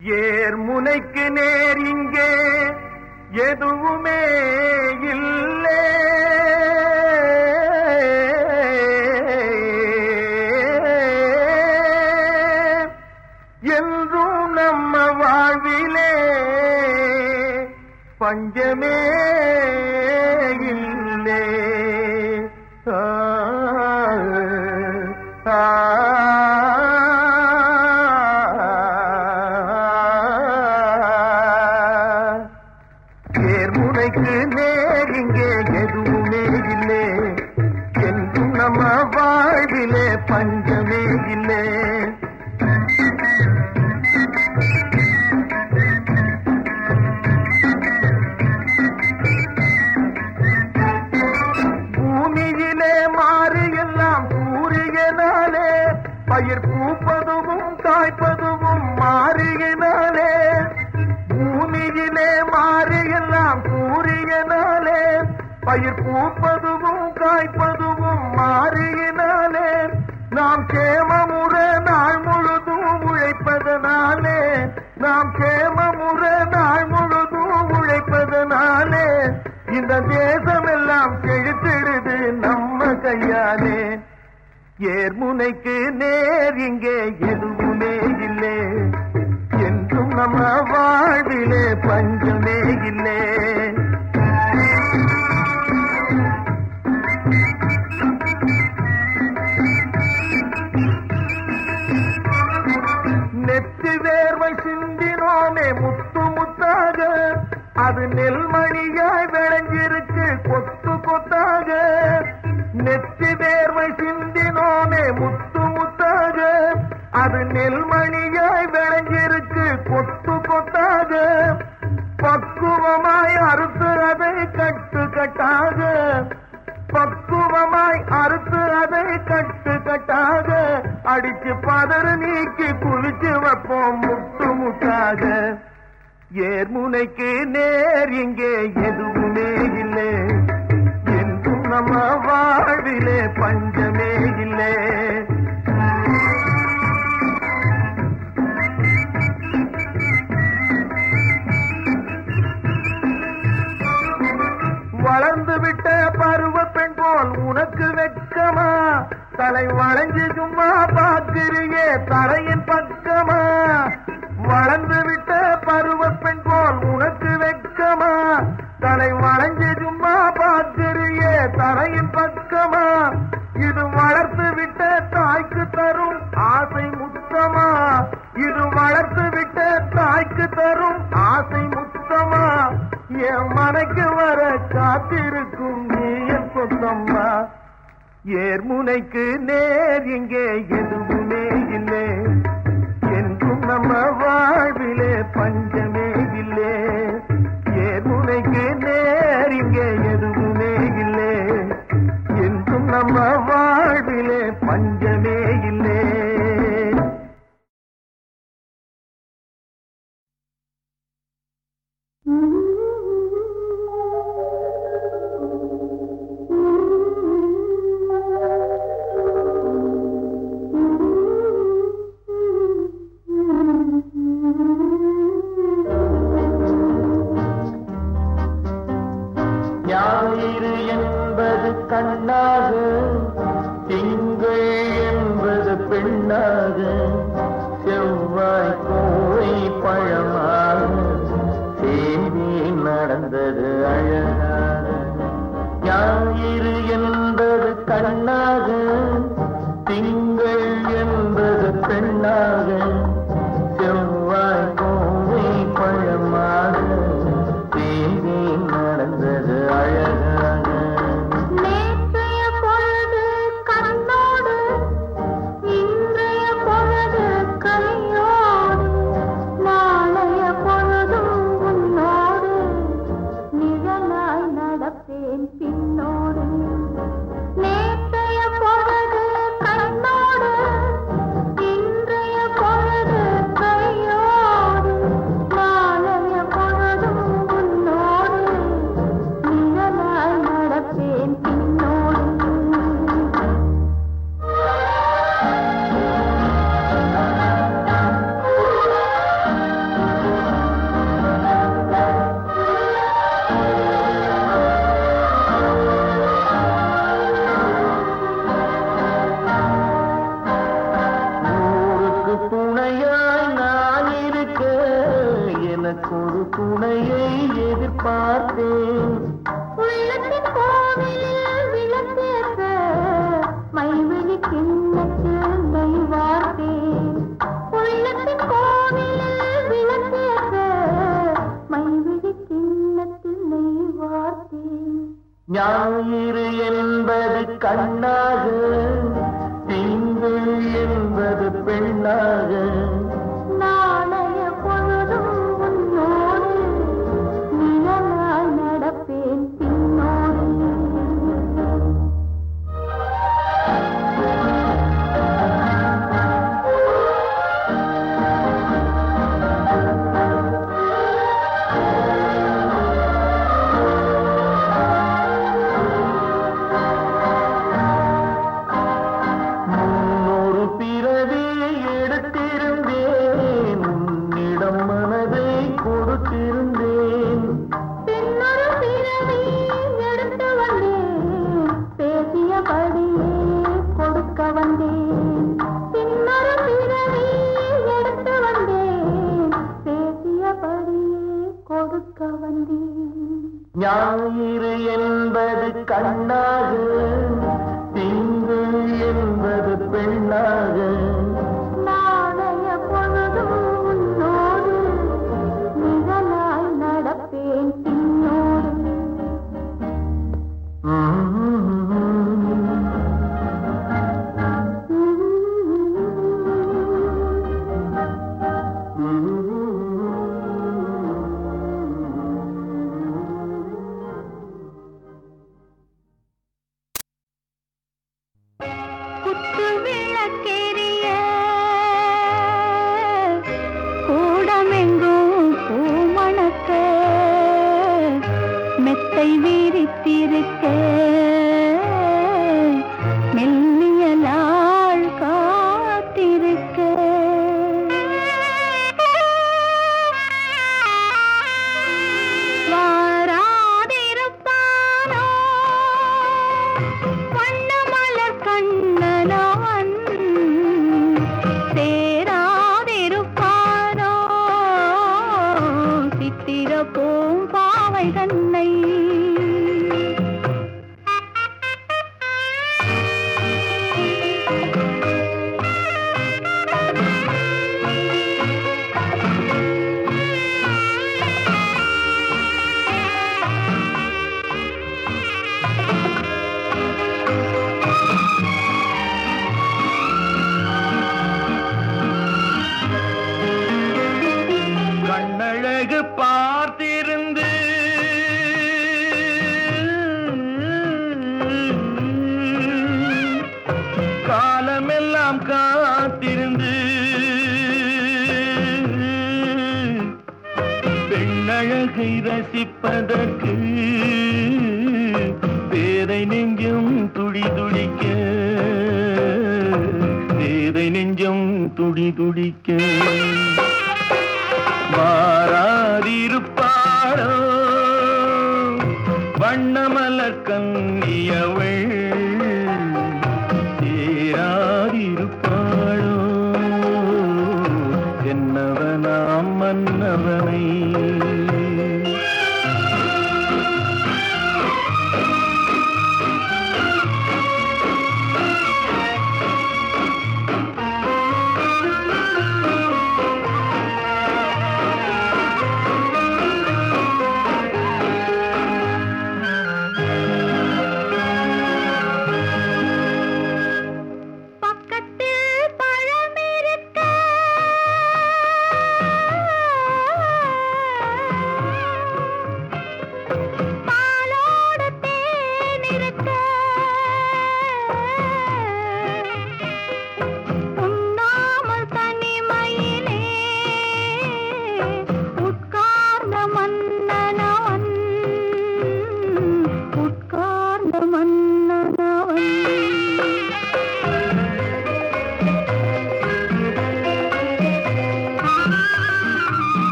ஏர் முனைக்கு நேர் இங்கே எதுவுமே இல்லை. என்றும் நம்ம வாழ்விலே பஞ்சமே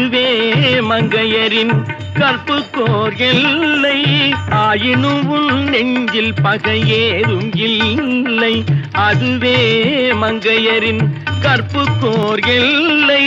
இதுவே மங்கையரின் கற்புக்கோர் எல்லை. ஆயினும் உன் நெஞ்சில் பகையேதும் இல்லை. அதுவே மங்கையரின் கற்புக்கோர் எல்லை.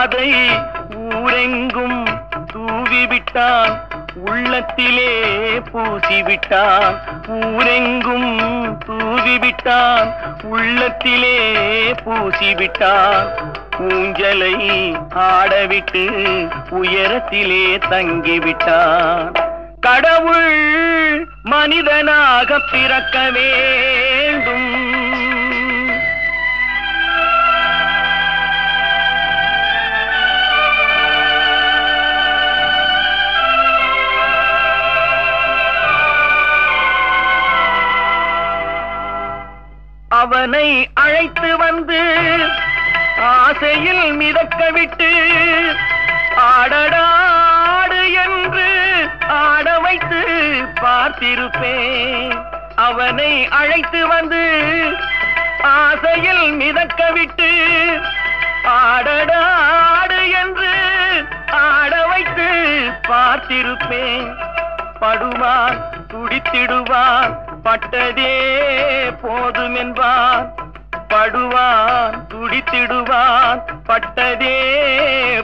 அதை ஊரெங்கும் தூவிவிட்டான் உள்ளத்திலே பூசிவிட்டான். ஊரெங்கும் தூவிவிட்டான் உள்ளத்திலே பூசிவிட்டான். ஊஞ்சலை ஆடவிட்டு உயரத்திலே தங்கிவிட்டான். கடவுள் மனிதனாக பிறக்க வேண்டும். அவனை அழைத்து வந்து ஆசையில் மிதக்க விட்டு ஆடடாடு என்று ஆட வைத்து பார்த்திருப்பேன். அவனை அழைத்து வந்து ஆசையில் மிதக்க விட்டு ஆடடாடு என்று ஆட வைத்து பார்த்திருப்பேன். படுவான் துடித்திடுவான் பட்டதே போதும் என்பான் படுவான் துடித்திடுவான். பட்டதே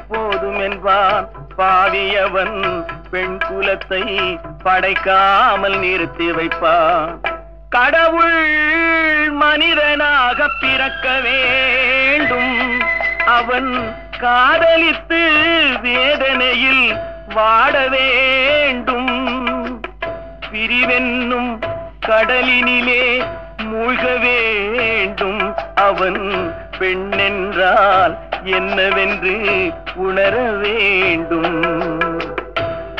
போதும் என்பான் பாவியவன் பெண் குலத்தை படைக்காமல் நிறுத்தி வைப்பான். கடவுள் மனிதனாக பிறக்க வேண்டும். அவன் காதலித்து வேதனையில் வாட வேண்டும். பிரிவென்னும் கடலினிலே மூழ்க வேண்டும் அவன் பெண்ணென்றால் என்னவென்று உணர வேண்டும்.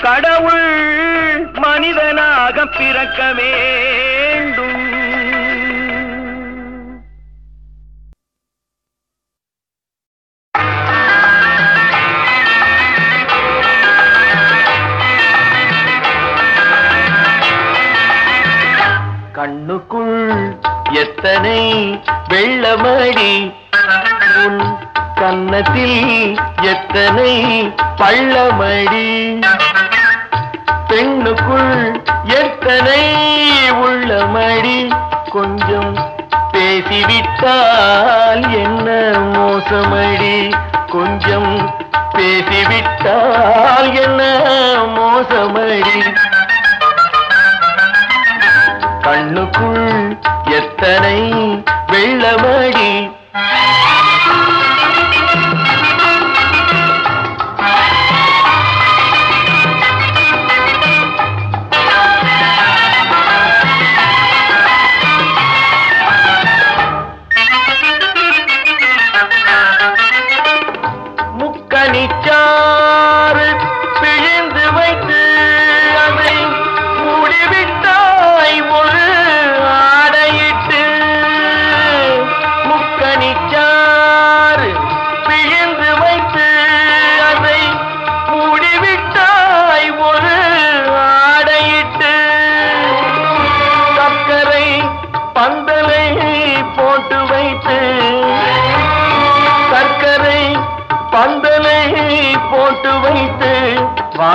கடவுள் மனிதனாக பிறக்க வேண்டும். கண்ணுக்குள் எத்தனை வெள்ளமடி? உன் கன்னத்தில் எத்தனை பள்ளமடி? பெண்ணுக்குள் எத்தனை உள்ளமடி? கொஞ்சம் பேசிவிட்டால் என்ன மோசமடி? கொஞ்சம் பேசிவிட்டால் என்ன மோசமடி? கண்ணுக்குள் எத்தனை வெள்ளமடி?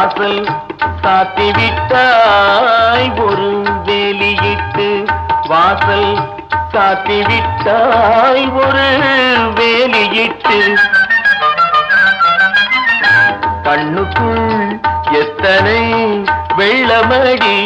வாசல் சாத்தி விட்டாய் ஒரு வேலியிட்டு வாசல் சாத்தி விட்டாய் ஒரு வேலியிட்டு கண்ணுக்குள் எத்தனை வெள்ளமடி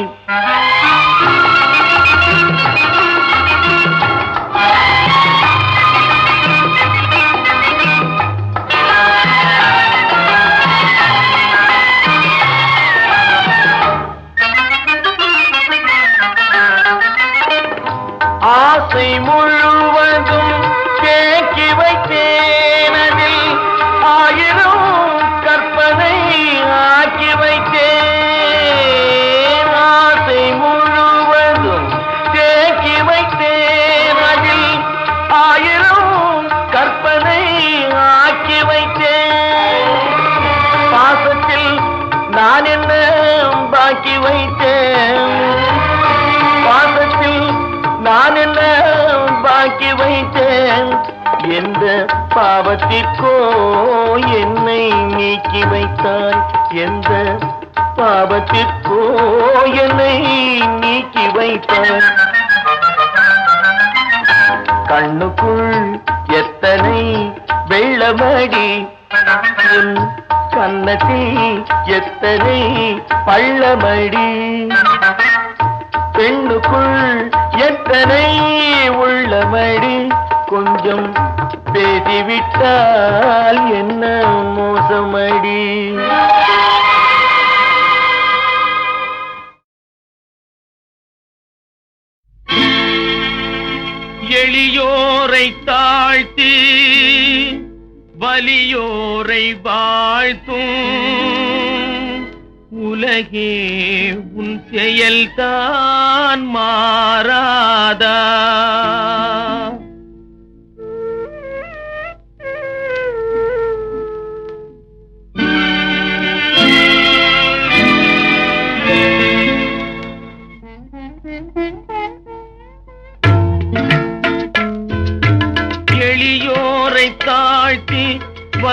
ஆக்கி வைத்தேன். பாசத்தில் நான் என்ன பாக்கி வைத்தேன்? எந்த பாவத்திற்கோ என்னை நீக்கி வைத்தாய். எந்த பாவத்திற்கோ என்னை நீக்கி வைத்தாய். கண்ணுக்குள் எத்தனை வெள்ளமடி உன் கன்னத்தில் எத்தனை பள்ளமடி? பெண்ணுக்குள் எத்தனை உள்ளமடி? கொஞ்சம் பேசிவிட்டால் என்ன மோசமடி? எளியோரை தாழ்த்தி வலியோரை வாழ்த்தும். உலகே உன் செயல்தான் மாறாதா?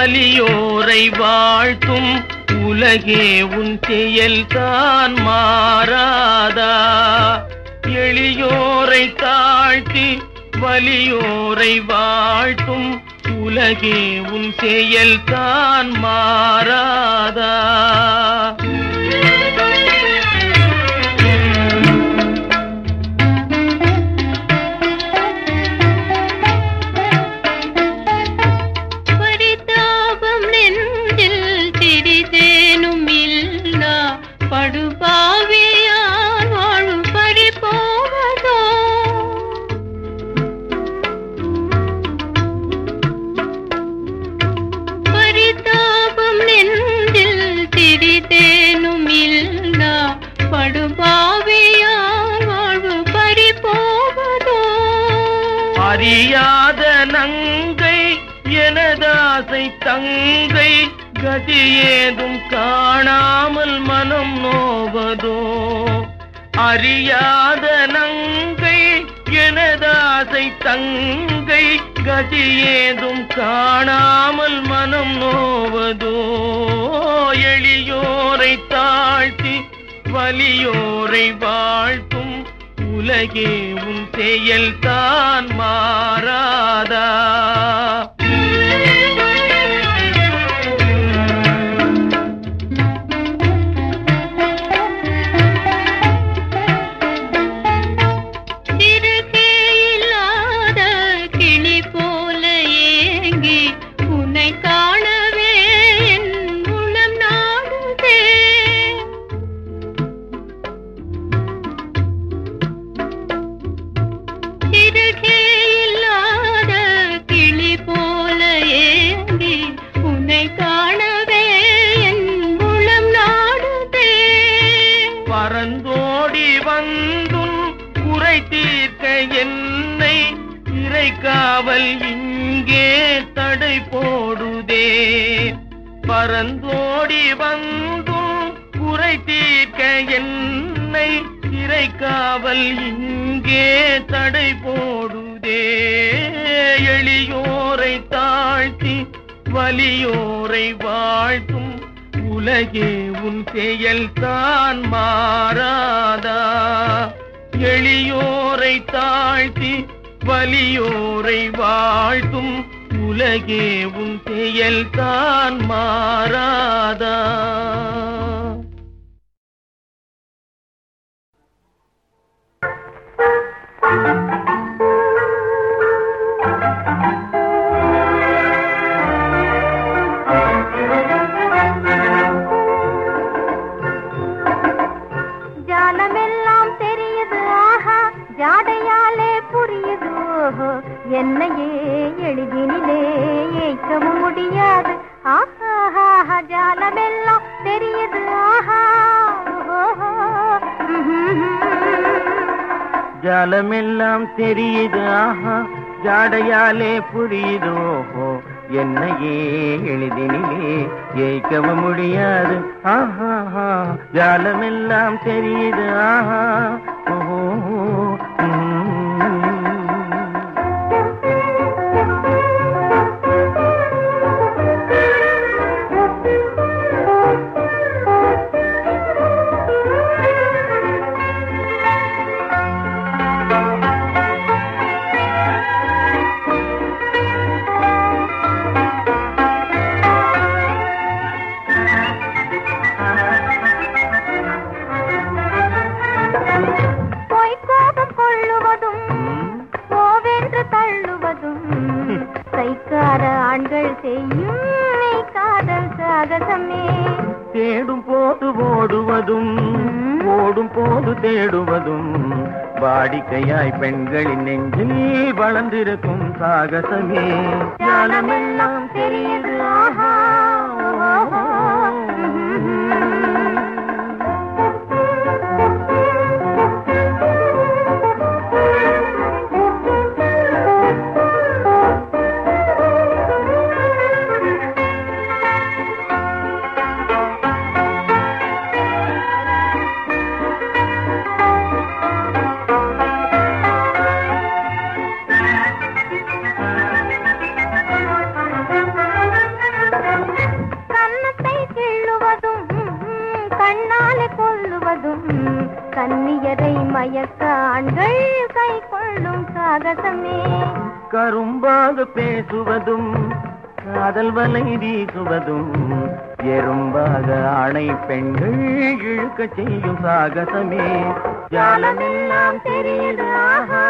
வலியோரை வாழ்த்தும் உலகே உன் செயல்தான் மாறாதா? எளியோரை தாழ்த்தி வலியோரை வாழ்த்தும் உலகே உன் செயல்தான் மாறாதா? அழியாத நங்கை எனதாசை தங்கை கதி ஏதும் காணாமல் மனம் நோவதோ? அறியாத நங்கை எனதாசை தங்கை கதி ஏதும் காணாமல் மனம் நோவதோ? எளியோரை தாழ்த்தி வலியோரை வாழ்த்தும் உலகே உன் செயல்தான் மாறாதா? எல்லை காவல் இங்கே தடை போடுதே. பரந்தோடி வந்தும் குறை தீர்க்க என்னை இறைக்காவல் இங்கே தடை போடுதே. எளியோரை தாழ்த்தி வலியோரை வாழ்த்தும் உலகே உன் செயல் தான் மாறாதா. எளியோரை தாழ்த்தி வலியோரை வாழ்த்தும் உலகே உன் செயல் தான் மாறாதா Thank you. என்னையே எளிதினிலே ஏய்க்கவும் முடியாது. ஆஹா ஜாலமெல்லாம் தெரியுது. ஆஹா ஜாலமெல்லாம் தெரியுது. ஆஹா ஜாடையாலே புரியுது. ஓஹோ என்னையே எளிதினிலே ஏய்க்கவும் முடியாது. ஆஹா ஜாலமெல்லாம் தெரியுது. ஆஹா సాగసమే சாகசமே ஜாலமெல்லாம் தெரியுது ஆஹா.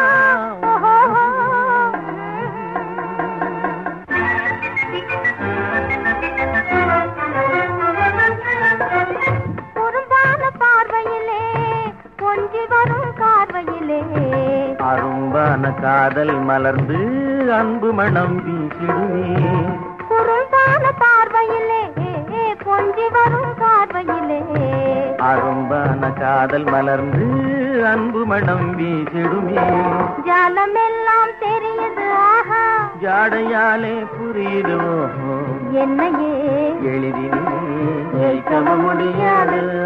அரும்பான காதல் மலர்ந்து அன்பு மணம் வீசிடுமே. காதல் மலர்ந்து அன்பு மணம் வீசிடுமே. ஜாலமெல்லாம் தெரியுது ஆஹா. ஜாடையாலே புரியுது. என்னையே? ஜெயிக்கவும் முடியாது.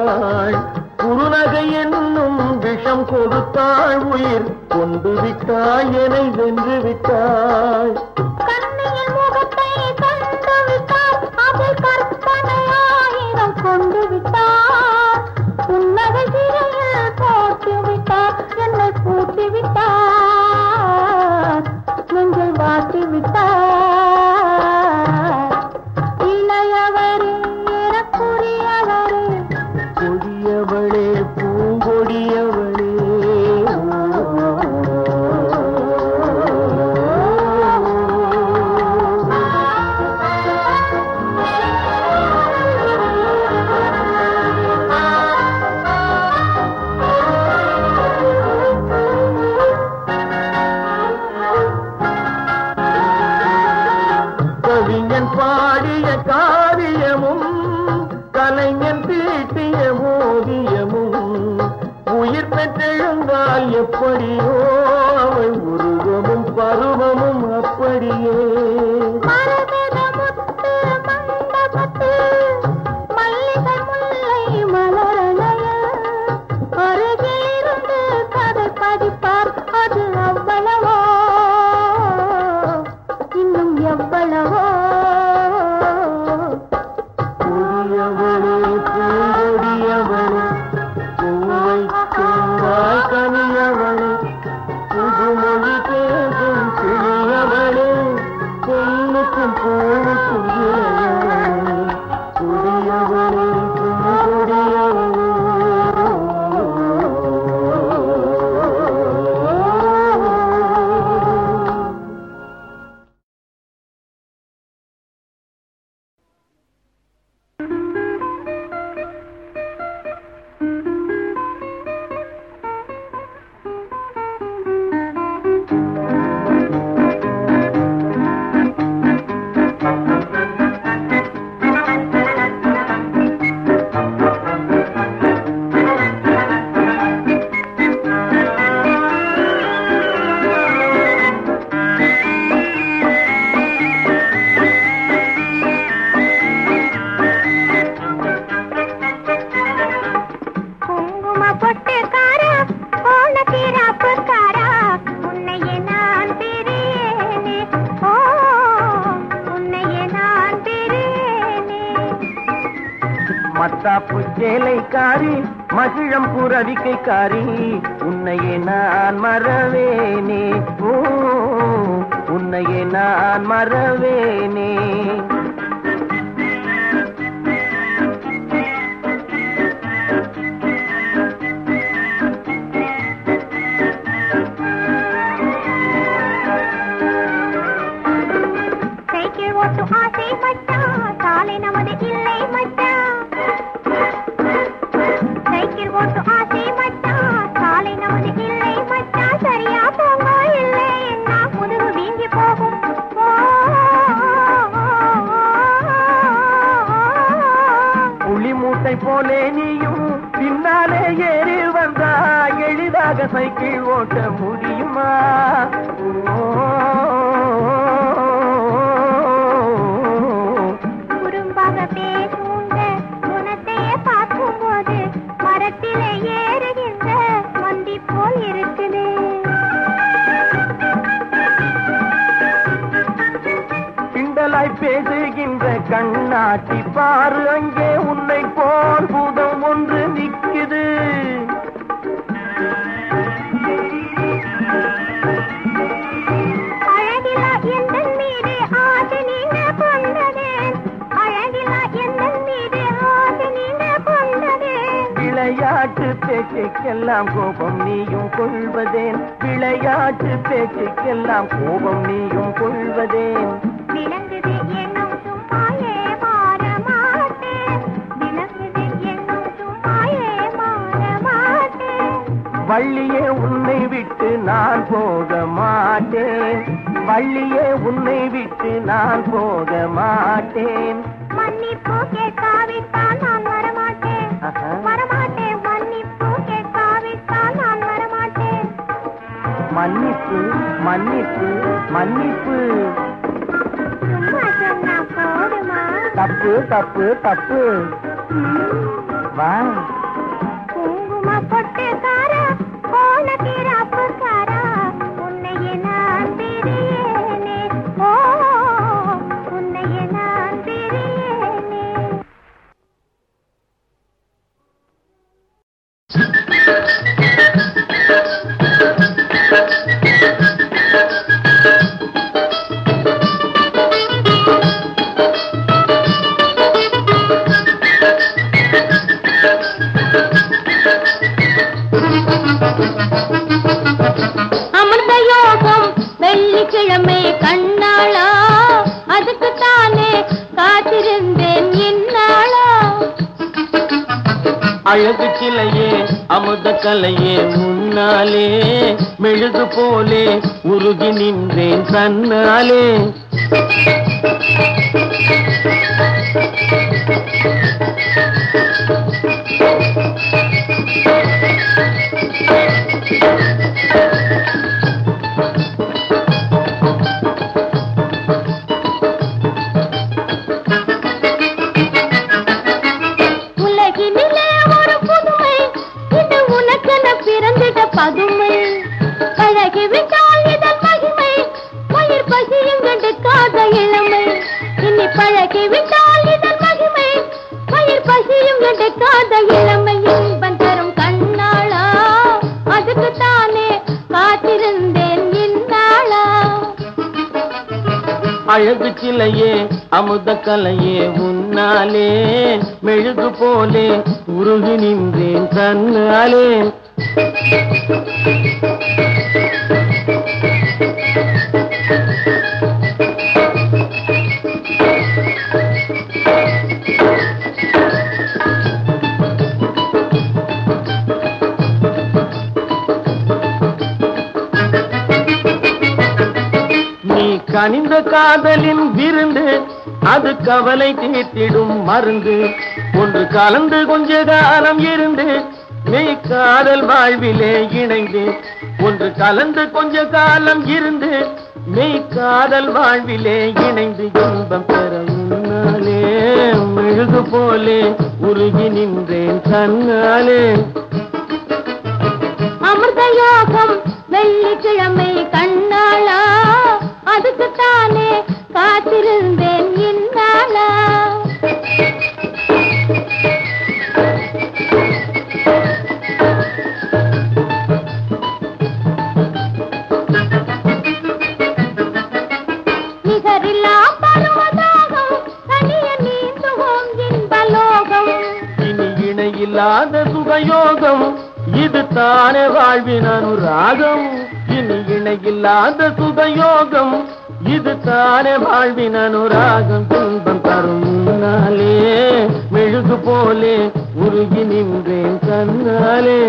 விட்டாள் குறுநகை என்னும் விஷம் கொடுத்தாள். உயிர் கொண்டு விட்டாள் என வென்று விட்டாள் விட்டு நான் போக மாட்டேன். வள்ளியே உன்னை விட்டு நான் போக மாட்டேன். மன்னிப்பு மன்னிப்பு மன்னிப்பு மன்னிப்பு தப்பு தப்பு தப்பு. வா. தலையே முன்னாலே மெழுகு போலே உருகி நின்றேன் தன்னாலே. போலே உருகி நின்றேன் தன்னாலே நீ கனிந்த காதலின் விருந்து அது கவலை தீர்த்திடும் மருந்து. ஒன்று கலந்து கொஞ்ச காலம் இருந்து நீ காதல் வாழ்விலே இணைந்து. ஒன்று கலந்து கொஞ்ச காலம் இருந்து நீ காதல் வாழ்விலே இணைந்து. இன்பம் பெற முன்னாலே மெழுகு போலே உருகி நின்றேன் தன்னாலே தானே இனி இணையில்லாத சுகயோகம் இது தானே வாழ்வின் அனுராகம் துன்பம் தரும் முன்னாலே மெழுகு போலே உருகி நின்றேன் கண்ணாலே.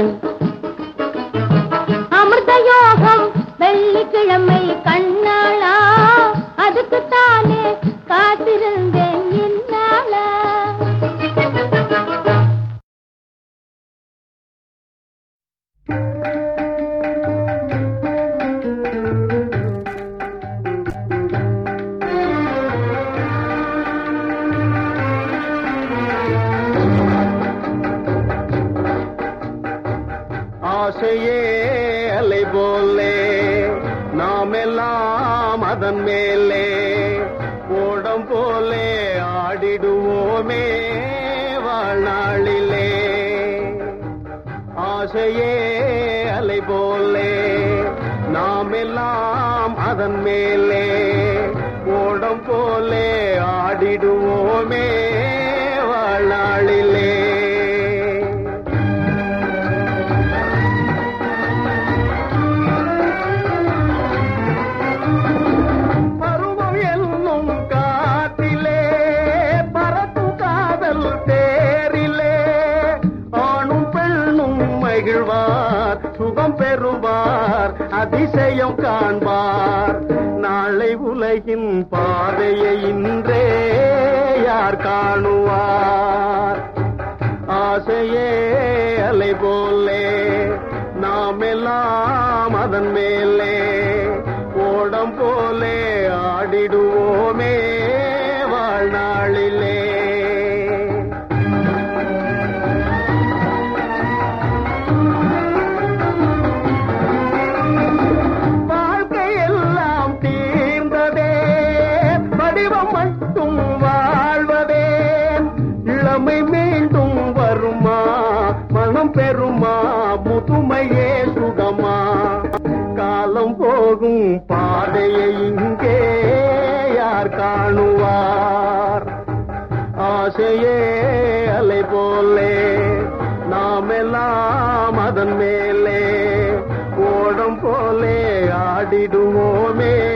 அதிசயம் காண்பார். நாளை உலகின் பாதையை இன்றே யார் காணுவார்? ஆசையே அலை போலே நாம் எல்லாம் அதன் மேலே. ஓடம் போலே ஆடிடுவோமே. அதன் மேலே ஓடம் போலே ஆடிடுவோமே.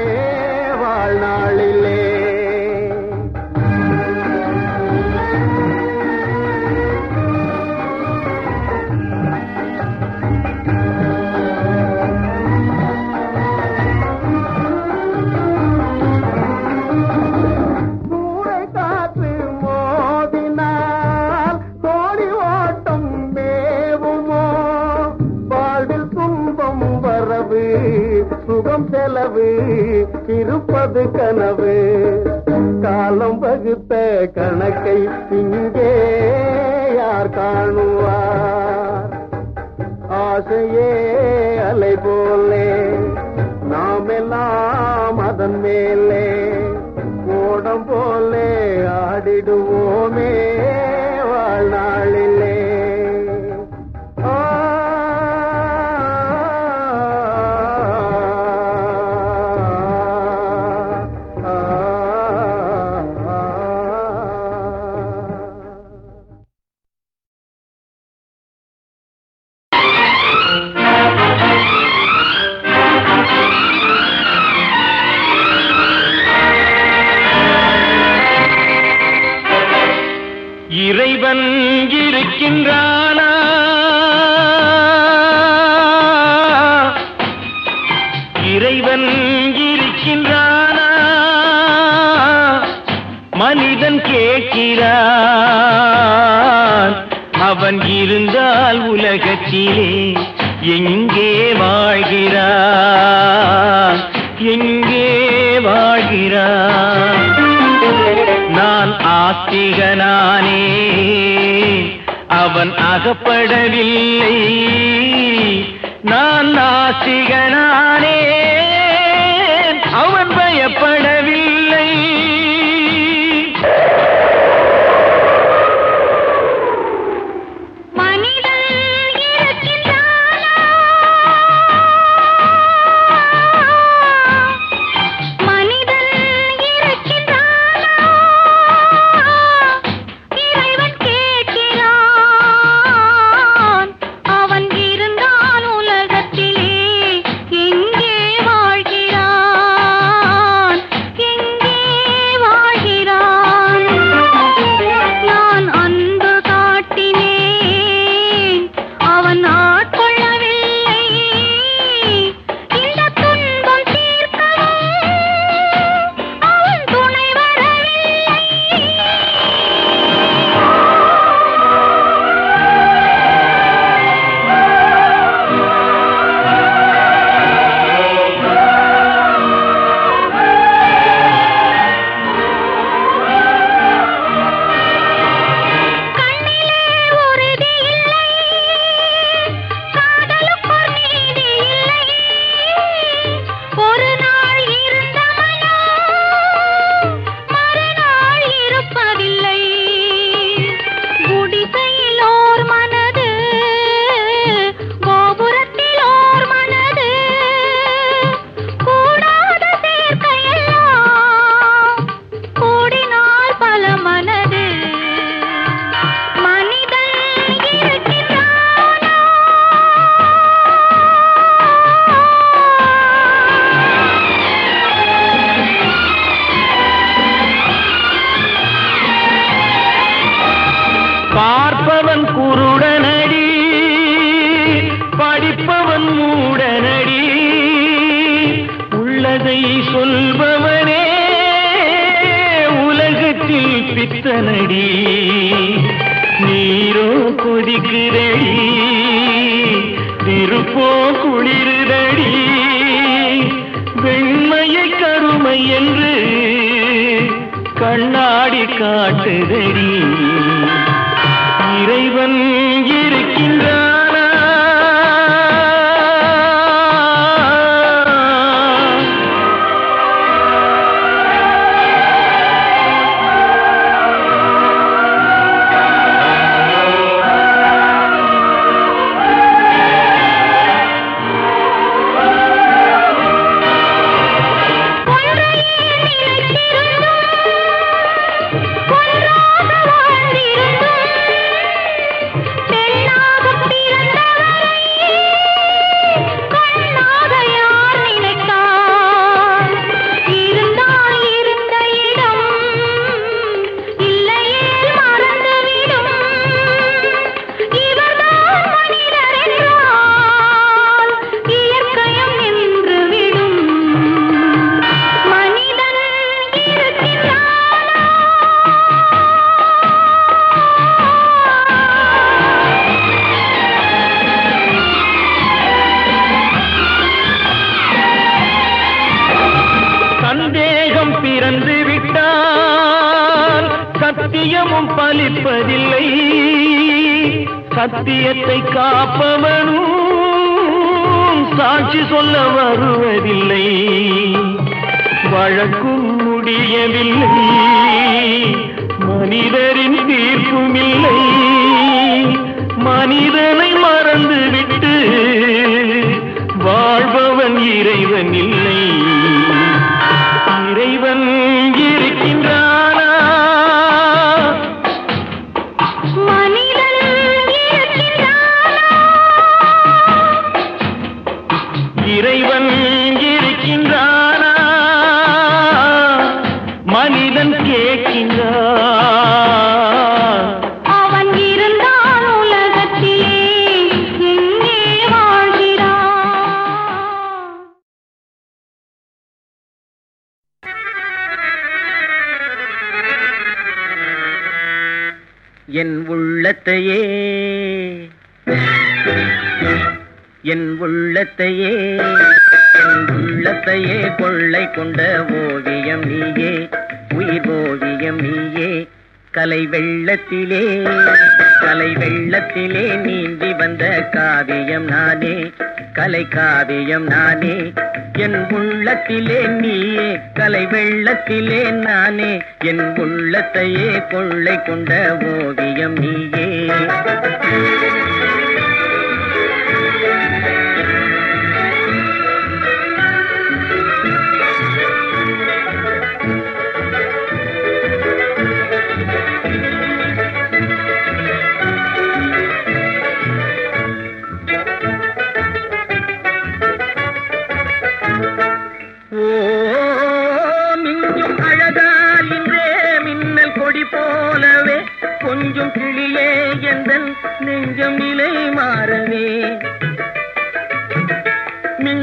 இருப்பது கனவு. காலம் வகுத்த கணக்கை இங்கே யார் காணுவார்? ஆசையே அலை போலே நாமெல்லாம் அதன் மேலே.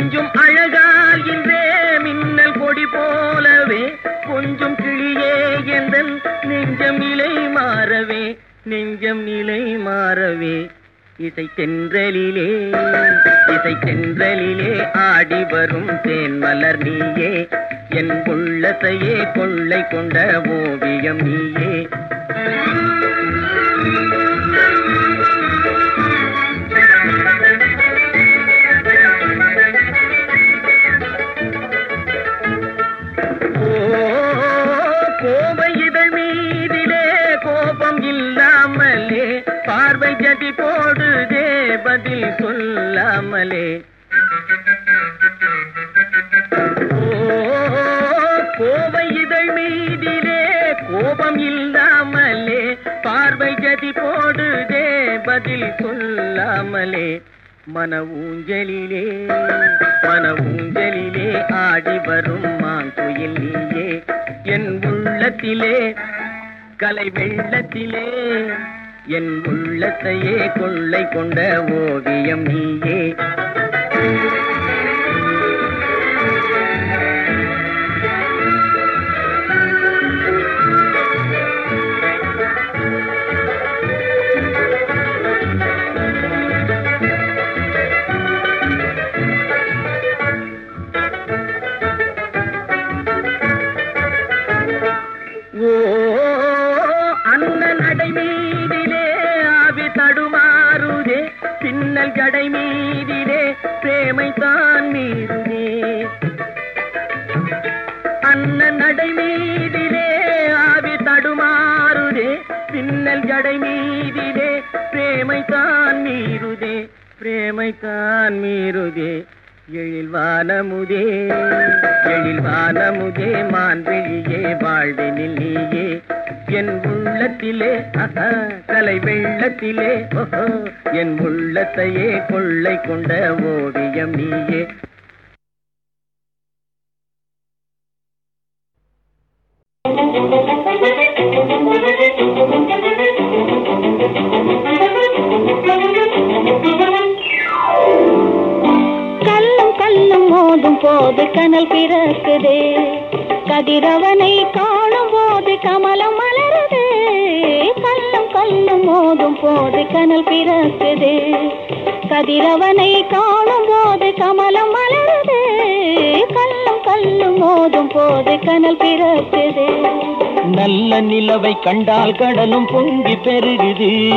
கொஞ்சம் அழகால் இன்றே மின்னல் கொடி போலவே கொஞ்சம் கிளியே எந்தன் நெஞ்சம் நிலை மாறவே நெஞ்சம் நிலை மாறவே. இசை தென்றலிலே இசை தென்றலிலே ஆடி வரும் தேன் மலர் நீயே. என் உள்ளத்தையே கொள்ளை கொண்ட ஓவியம் நீயே. சொல்லாமலே. கோவை இதழ் மீதிலே கோபம் இல்லாமலே. பார்வை ஜதி போடுதே பதில் சொல்லாமலே. மன ஊஞ்சலிலே மன ஊஞ்சலிலே ஆடி வரும் மாங்குயிலே என் உள்ளத்திலே கலை வெள்ளத்திலே என் உள்ளத்தையே கொள்ளை கொண்ட ஓவியம் நீயே. மின்னல் கடை மீதிலே பிரேமை தான் மீறுதே அண்ணன் நடை மீதிலே ஆவி தடுமாறுதே. மின்னல் கடை மீதிலே பிரேமை தான் மீறுதே. பிரேமை தான் மீறுதே. எழில்வானமுதே எழில்வானமுதே எழில் வானமுதே. வாழ்வினில் நீயே. என் உள்ளத்திலே கலை வெள்ளத்திலே என் உள்ளத்தையே கொள்ளை கொண்ட ஓவியம் நீயே. கல்லும் கல்லும் மோதும் போது கனல் பிறக்குதே. கதிரவனை கா கமலம் மலருது. கல்லும் கல்லும் மோதும் போது கனல் பிறக்குது. கதிரவனை காணும் போது கமலம் மலருது. கல்லும் கல்லும் மோதும் போது கனல் பிறக்குது. நல்ல நிலவை கண்டால் கடலும் பொங்கி பெருகுது.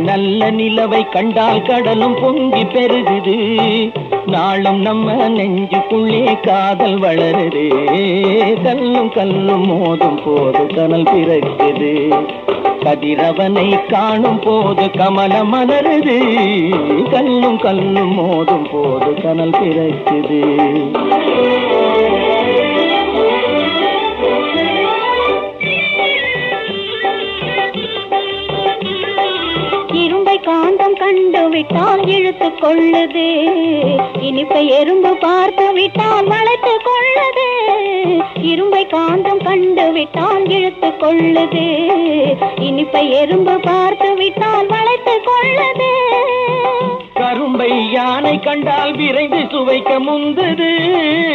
நல்ல நிலவை கண்டால் கடலும் பொங்கி பெருகுது. நாளும் நம்ம நெஞ்சுக்குள்ளே காதல் வளருது. கல்லும் கல்லும் மோதும் போது கனல் பிறக்குது. கதிரவனை காணும் போது கமலம் மலருது கல்லும் கல்லும் மோதும் போது கனல் பிறக்குது. இரும்பை காந்தம் கண்டு விட்டால் இழுத்து கொள்ளுது. இனிப்பை எறும்பு பார்த்து விட்டால் வளைத்து கொள்ளுது. இரும்பை காந்தம் கண்டு விட்டால் இழுத்து கொள்ளுது. இனிப்பை எறும்பு பார்த்து விட்டால் வளைத்து கொள்ளுது. கரும்பை யானை கண்டால் விரைந்து சுவைக்க முந்தது.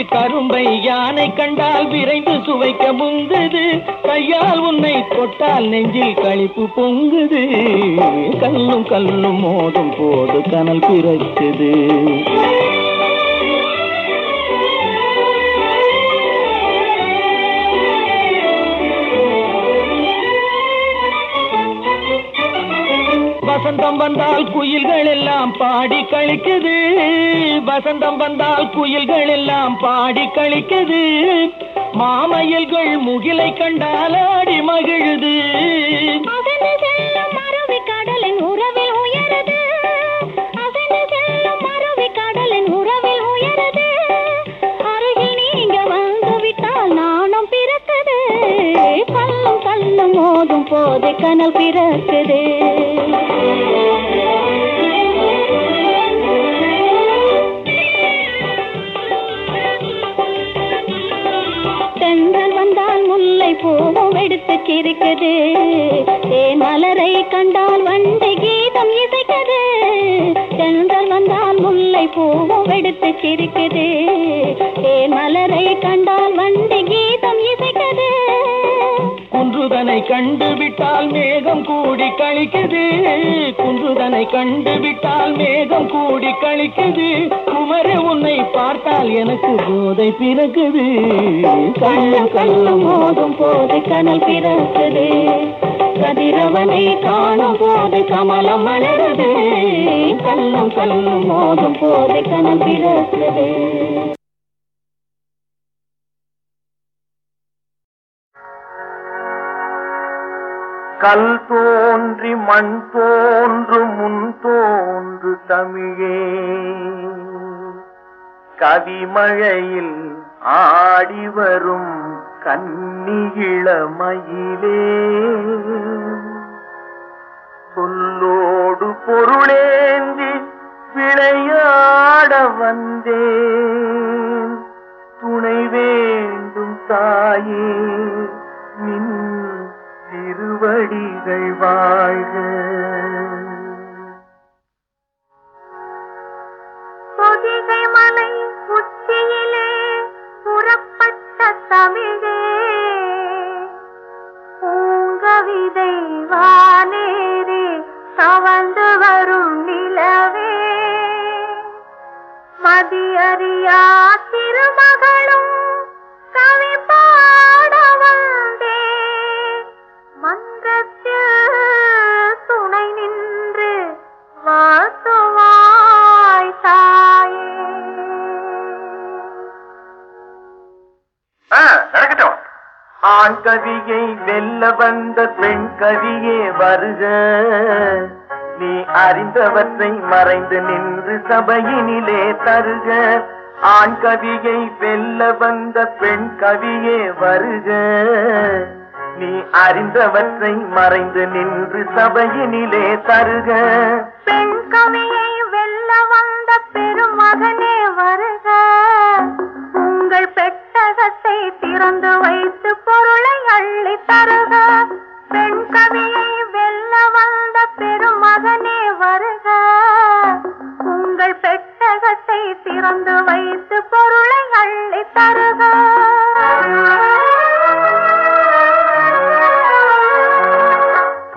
கரும்பை யானை கண்டால் விரைந்து சுவைக்க முந்தது. கையால் உன்னை தொட்டால் நெஞ்சில் கழிப்பு பொங்குது. கல்லும் கல்லும் மோதும் போது கனல் பிறக்குது வசந்தம் வந்தால் குயில்கள் எல்லாம் பாடி கழிக்குது. வசந்தம் வந்தால் குயில்கள் எல்லாம் பாடி கழிக்குது. மாமயில்கள் முகிலை கண்டால் ஆடி மகிழுது. கடலின் உறவில் மோதும் போது கனல் பிறக்குது. தென்றல் வந்தால் முல்லை பூவும் எடுத்து சிரிக்குது. தேன் மலரை கண்டால் வண்டை கீதம் இசைக்குது. தென்றல் வந்தால் முல்லை பூவும் எடுத்து சிரிக்குது. தேன் மலரை கண்டால் வண்டை கீதம் குன்றுதனை கண்டுவிட்டால் மேகம் கூடி கழிக்குது. குன்றுதனை கண்டுவிட்டால் மேகம் கூடி கழிக்குது. குமர உன்னை பார்த்தால் எனக்கு போதை பிறகுது கள்ளும் கள்ளும் மோதும் போது கனல் பிறக்குது. கதிரவனை காணும் போது கமலம் மலருது. கள்ளும் கள்ளும் மோதும் போது கனல் பிறக்குது. கல் தோன்றி மண் தோன்று முன் தோன்று தமிழே. கவிமழையில் ஆடி வரும் கன்னியிளமயிலே சொல்லோடு பொருளேந்தி விளையாட வந்தேன். துணை வேண்டும் தாயே நின் திருவடிகள் வாழ்க. பொதிகை மலை உச்சியிலே புறப்பட்ட தமிழே பூங்கவிதை வானேறி தவந்து வரும் நிலவே. மதியறியா திருமகளும் ஆண் கவியை வெல்ல வந்த பெண் கவியே வருக. நீ அறிந்தவற்றை மறைந்து நின்று சபையினிலே தருக. ஆண் கவியை வெல்ல வந்த பெண் கவியே வருக. நீ அறிந்தவற்றை மறைந்து நின்று சபையினிலே தருக. பெண் கவியை வெல்ல வந்த பெருமகனே வருக. உங்கள் பெட்டகத்தை திறந்து ஒரு பொருளை அள்ளி தருக. பெண் கவியை வெல்ல வந்த பெருமகனே வருக. உங்கள் பெட்டகத்தை திறந்து வைத்து பொருளை அள்ளி தருக.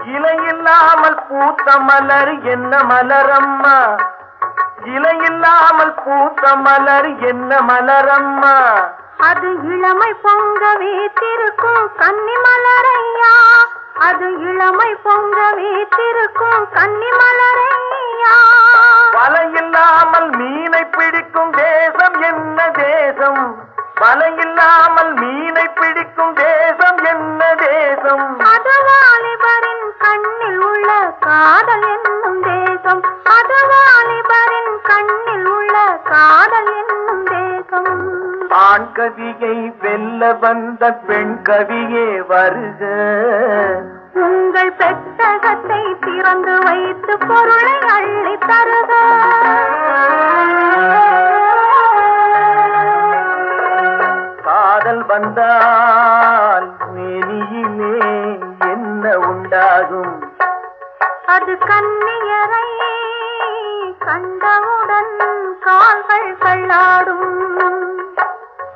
இலையில்லாமல் பூத்த மலர் என்ன மலரம்மா? இலையில்லாமல் பூத்த மலர் என்ன மலரம்மா? அது இளமை பொங்கவே திருக்கும் கன்னி மலரையா அது இளமை பொங்கவே திருக்கும் கன்னி மலரையா வலை இல்லாமல் மீனை பிடிக்கும் தேசம் என்ன தேசம்? வலை இல்லாமல் மீனை பிடிக்கும் தேசம் என்ன தேசம்? அது வாலிபரின் கண்ணில் உள்ள காதல் என்னும் தேசம். அது வாலிபரின் கண்ணில் உள்ள காதல் என்னும் தேசம். ஆண் கவியை வெல்ல வந்த பெண் கவியே வருக. உங்கள் பெட்டகத்தை திறந்து வைத்து பொருளை அள்ளி தருக. காதல் வந்தால் மேனியிலே என்ன உண்டாகும்? அது கண்ணியரை கண்டவுடன் கால்கள் கள்ளாடும்.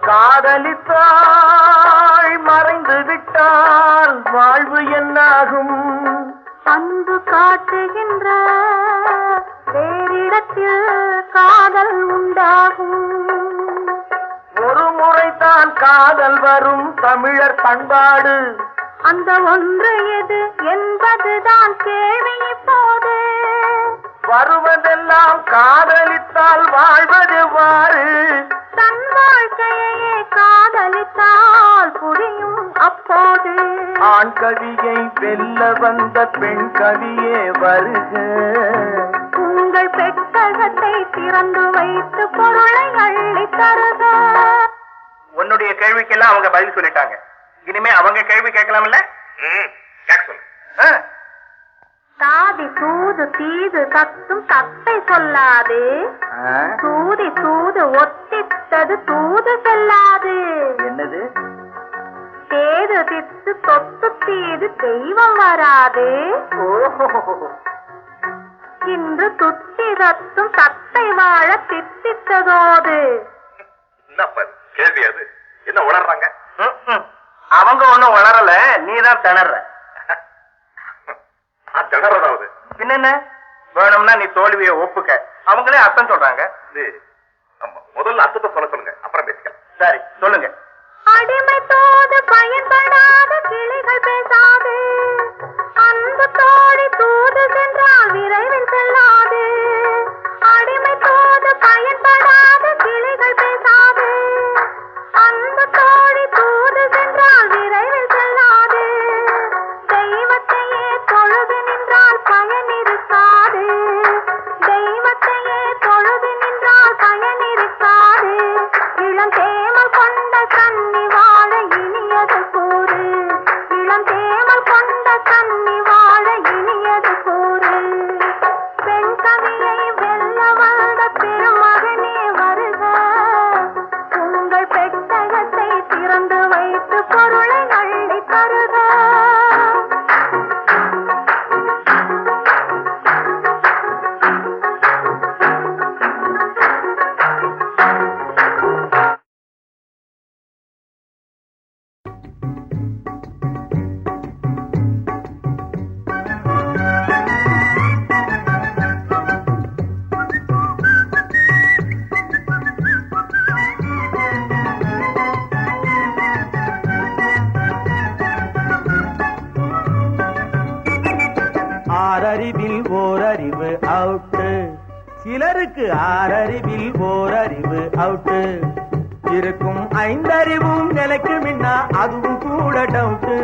காதலித்தாள் மறைந்து விட்டால் வாழ்வு என்னாகும்? அன்பு காட்டுகின்ற வேறிடத்தில் காதல் உண்டாகும். ஒரு முறைதான் காதல் வரும் தமிழர் பண்பாடு. அந்த ஒன்று எது என்பதுதான் கேள்வி இப்போது. வருவதெல்லாம் காதலித்தால் வாழ்வதெவ்வாறு தன் வாழ்க்கையே காதலித்தால் புரியும் அப்போது. ஆண் கவியை வெல்ல வந்த பெண் கவியே வருக. உங்கள் பெட்டகத்தை திறந்து வைத்து பொருளை அள்ளி தருக உன்னுடைய கேள்விக்கெல்லாம் அவங்க பதில் சொல்லிட்டாங்க. இனிமே அவங்க கேள்வி கேட்கலாம்ல? தாதி தூது தீது கத்தும் தத்தை சொல்லாது. தூதி தூது ஒத்தித்தது தூது செல்லாது. என்னது? தேது தித்து தொத்து தீது தெய்வம் வராது. இன்று துத்தி ரத்தும் தத்தை வாழ இது? கேள்வி அது. என்ன உளறாங்க அவங்க ஒண்ணும் வளரல நீதான் திணற. திணறதாவது? பின்ன வேணும்னா நீ தோல்வியை ஒப்புக்க. அவங்களே அர்த்தம் சொல்றாங்க. இது ஆமா முதல்ல அர்த்தத்தை சொல்ல சொல்லுங்க. அப்புறம் பேசிக்கலாம். சரி சொல்லுங்க. அடிமை தோது பயன்படாத கிளிகள் பேசாது. அன்பு தோழி தூது சென்றால் விரைவில் செல்லாது. அடிமை தோது பயன்படாத கிளிகள் பேசாது. அன்பு தோழி தூது சென்றால் விரைவில் செல்லாது. தெய்வத்தையே தொழுது நின்றால் பயன் இருக்காது. தெய்வத்தையே தொழுது நின்றால் பயன் இருக்காது. இளம் ஓரறிவு அவுட்டு. சிலருக்கு ஆறறிவில் ஓரறிவு அவுட்டு. இருக்கும் ஐந்தறிவும் நிலைக்கு முன்னா அதுவும் கூட டவுட்டு.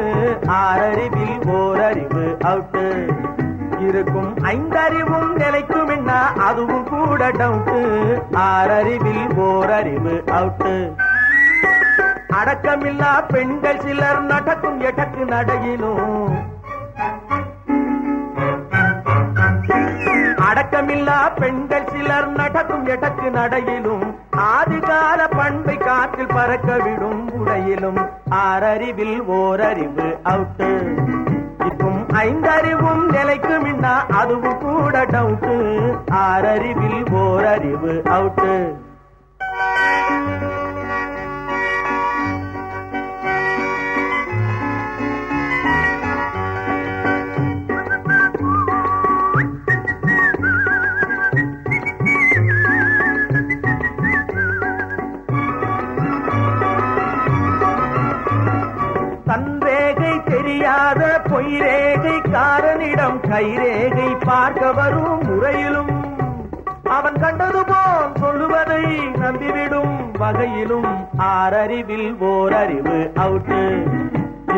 ஆறறிவில் ஓரறிவு அவுட்டு. இருக்கும் ஐந்தறிவும் நிலைக்கு முன்னா அதுவும் கூட டவுட்டு. ஆறறிவில் ஓரறிவு அவுட்டு. அடக்கமில்லா பெண்கள் சிலர் நடக்கும் எடக்கு நடையிலும். நடையிலும் ஆதிகால பண்பை காற்றில் பறக்க விடும் உடையிலும் ஆறறிவில் ஓரறிவு அவுட்டு. இப்பும் ஐந்தறிவும் நிலைக்கும் இன்னா அதுவும் கூட டவுட்டு ஆறறிவில் ஓரறிவு அவுட்டு. அறிவில் ஓர் அறிவு அவுட்டு.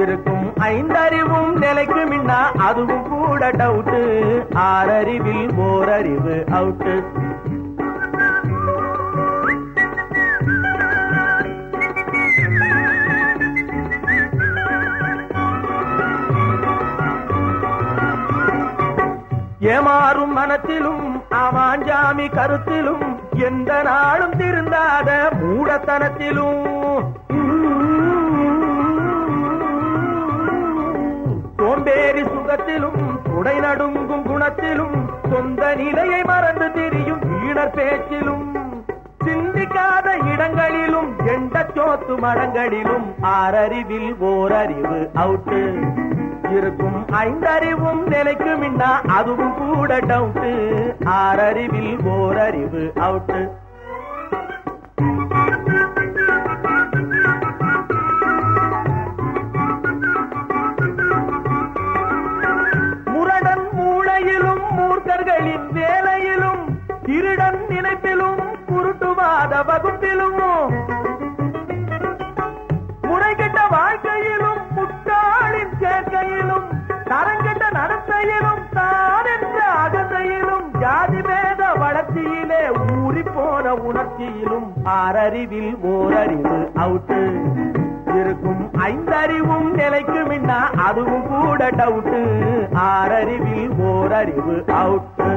இருக்கும் ஐந்தறிவும் நிலைக்கு மின்னா அதுவும் கூட டவுட்டு. ஆறறிவில் ஓர் அறிவு அவுட்டு. ஏமாறும் மனத்திலும் அவாஞ்சாமி கருத்திலும் மூடத்தனத்திலும் சோம்பேறி சுகத்திலும் உடை நடுங்கும் குணத்திலும் சொந்த நிலையை மறந்து தெரியும் வீணர் பேச்சிலும். சிந்திக்காத இடங்களிலும் எந்த சோத்து மடங்களிலும் ஆறறிவில் ஓரறிவு அவுட்டு. இருக்கும் ஐந்தறிவும் நிலைக்கு மின்னா அதுவும் கூட டவுட்டு. ஆறறிவில் ஓரறிவு அவுட்டு. வகுப்பிலும் முறைகெட்ட வாழ்க்கையிலும் முட்டாளின் சேர்க்கையிலும் தரங்கெட்ட நடத்தையிலும் தான் என்ற அகந்தையிலும் ஜாதி பேத வளர்ச்சியிலே ஊறி போன உணர்ச்சியிலும் ஆறறிவில் ஓரறிவு அவுட்டு. இருக்கும் ஐந்தறிவும் நிலைக்கு மின்னா அதுவும் கூட டவுட்டு ஆறறிவில் ஓரறிவு அவுட்டு.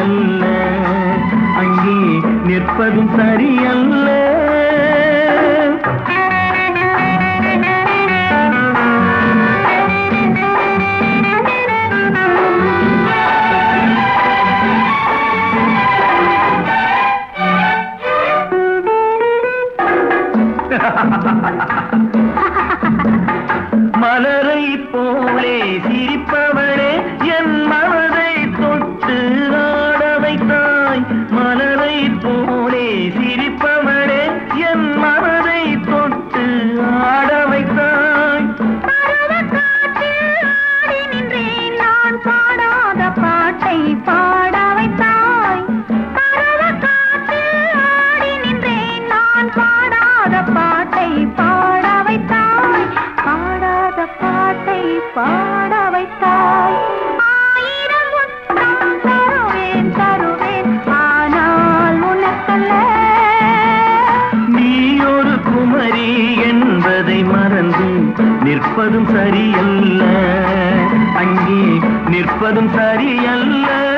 சரியல்ல அங்கே நிற்பதும் சரியல்ல. நிற்பதும் சரியல்ல. அங்கே நிற்பதும் சரியல்ல.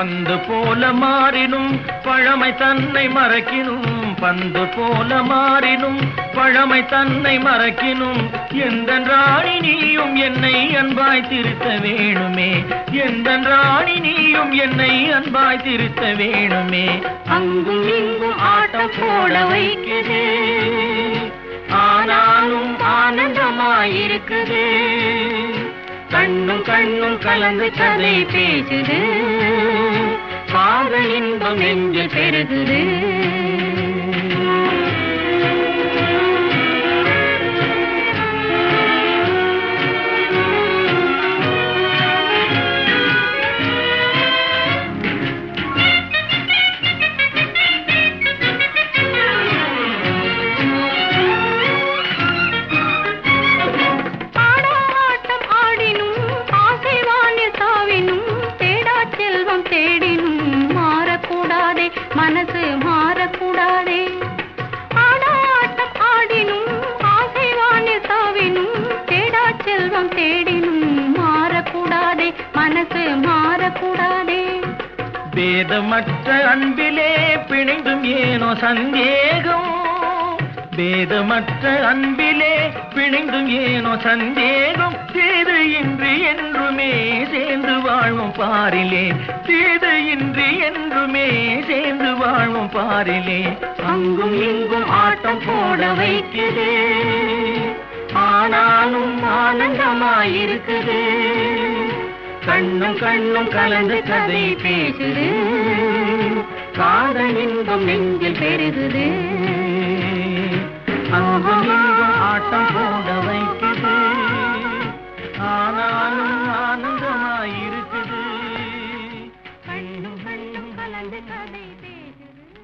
பந்து போல மாறினும் பழமை தன்னை மறக்கினும் பந்து போல மாறினும் பழமை தன்னை மறக்கினும். எந்த ராணி நீயும் என்னை அன்பாய் திருத்த வேணுமே? எந்த ராணி நீயும் என்னை அன்பாய் திருத்த வேணுமே? அங்கும் இங்கும் ஆட்டம் போட வைக்குது. ஆனாலும் ஆனந்தமாயிருக்குது. கண்ணும் கண்ணும் கலந்து கதை பேசுது. காதல் இன்பம் என்று பெருகுது. வேதமற்ற அன்பிலே பிணைந்தும் ஏனோ சந்தேகம். வேதமற்ற அன்பிலே பிணைந்தும் ஏனோ சந்தேகம். தீது இன்றி என்றுமே சேர்ந்து வாழும் பாரிலே. தீது இன்றி என்றுமே சேர்ந்து வாழும் பாரிலே. அங்கும் இங்கும் ஆட்டம் போட வைக்குது ஆனாலும் ஆனந்தமாயிருக்குது. கண்ணும் கண்ணும் கலந்து கதை பேசுது. காதல் இன்பம் நெஞ்சில் பெருகுது. அங்கும் ஆட்டம் போட வைக்குது. ஆனாலும் ஆனந்தமாயிருக்குது கண்ணும் கண்ணும் கலந்து கதை பேசுது.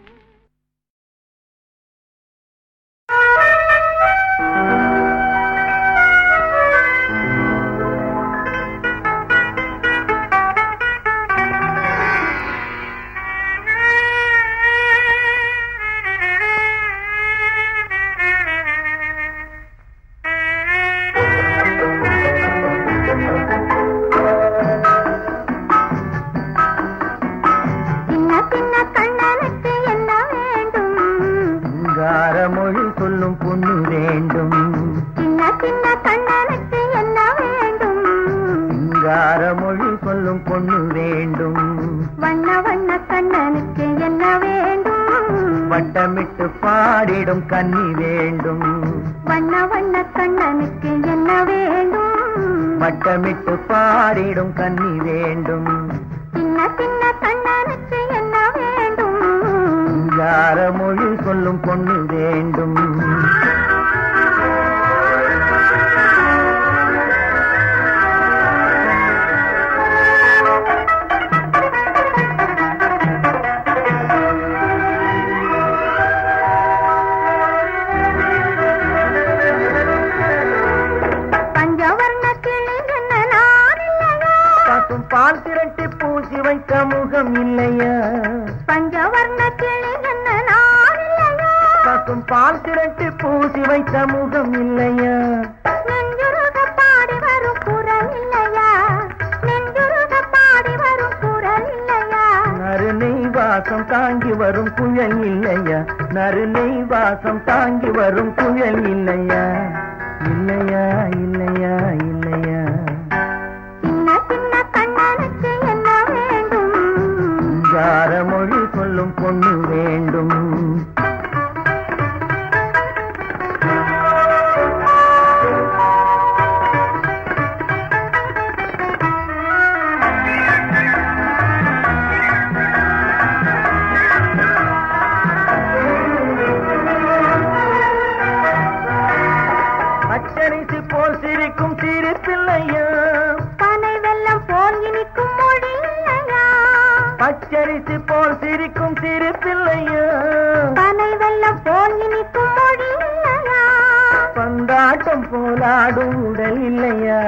போலாடும் உடல் இல்லையா?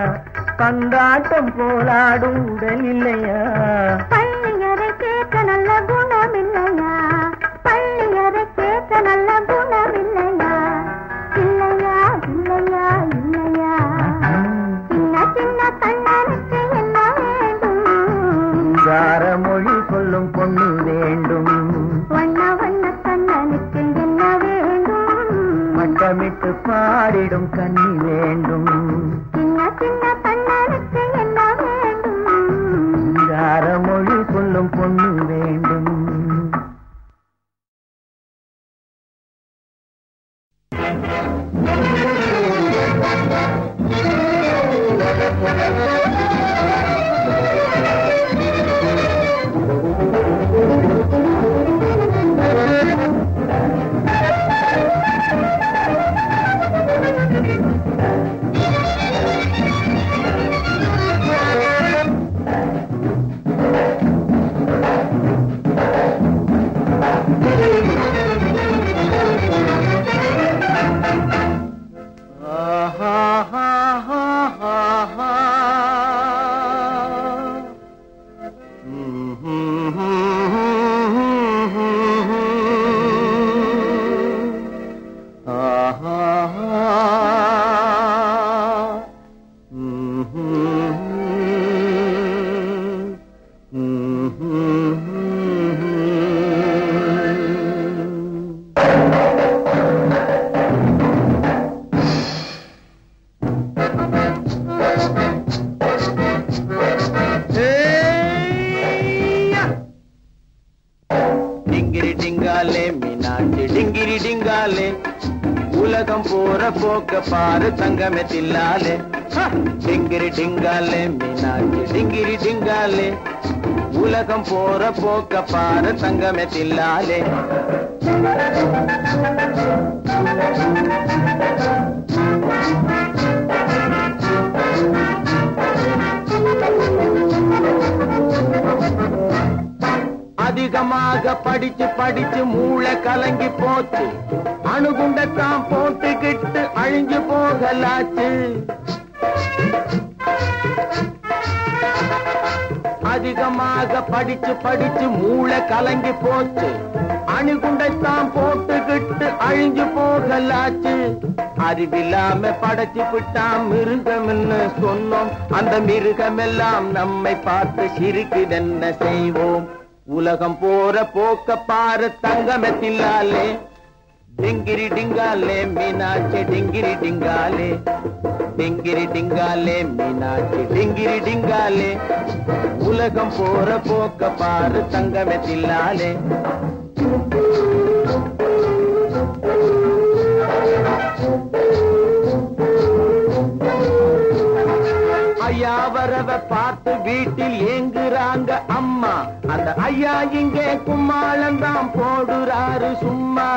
பந்தாட்டம் போலாடும் உடல் இல்லையா? பள்ளியரை கேட்க நல்ல குணம் இல்லையா? பள்ளியரை கேட்க நல்ல குணம் பாட்டு பாடிடும் கண்ணி வேண்டும். சின்ன சின்ன கண்ணனுக்கு என்ன வேண்டும். மொழி சொல்லும் பொண்ணு கலங்கி போச்சு. அணுகுண்டைத்தான் போட்டுக்கிட்டு அழிஞ்சு போகலாச்சு. அறிவில்லாம படைச்சு விட்டான் மிருகம்னு சொன்னோம். அந்த மிருகமெல்லாம் நம்மை பார்த்து சிரிக்குதென்ன செய்வோம். உலகம் போற போக்க பாரு தங்கமெத்தில்லாலே டிங்கிரி டிங்காலே மீனாட்சி டிங்கிரி டிங்காலே. டிங்கிரி டிங்காலே மீனாட்சி டிங்கிரி டிங்காலே. உலகம் போற போக்க பாரு தங்கமே தில்லாலே. ஐயா வரவ பார்த்து வீட்டில் ஏங்குறாங்க அம்மா. அந்த ஐயா இங்கே கும்மாளம் தான் போடுறாரு சும்மா.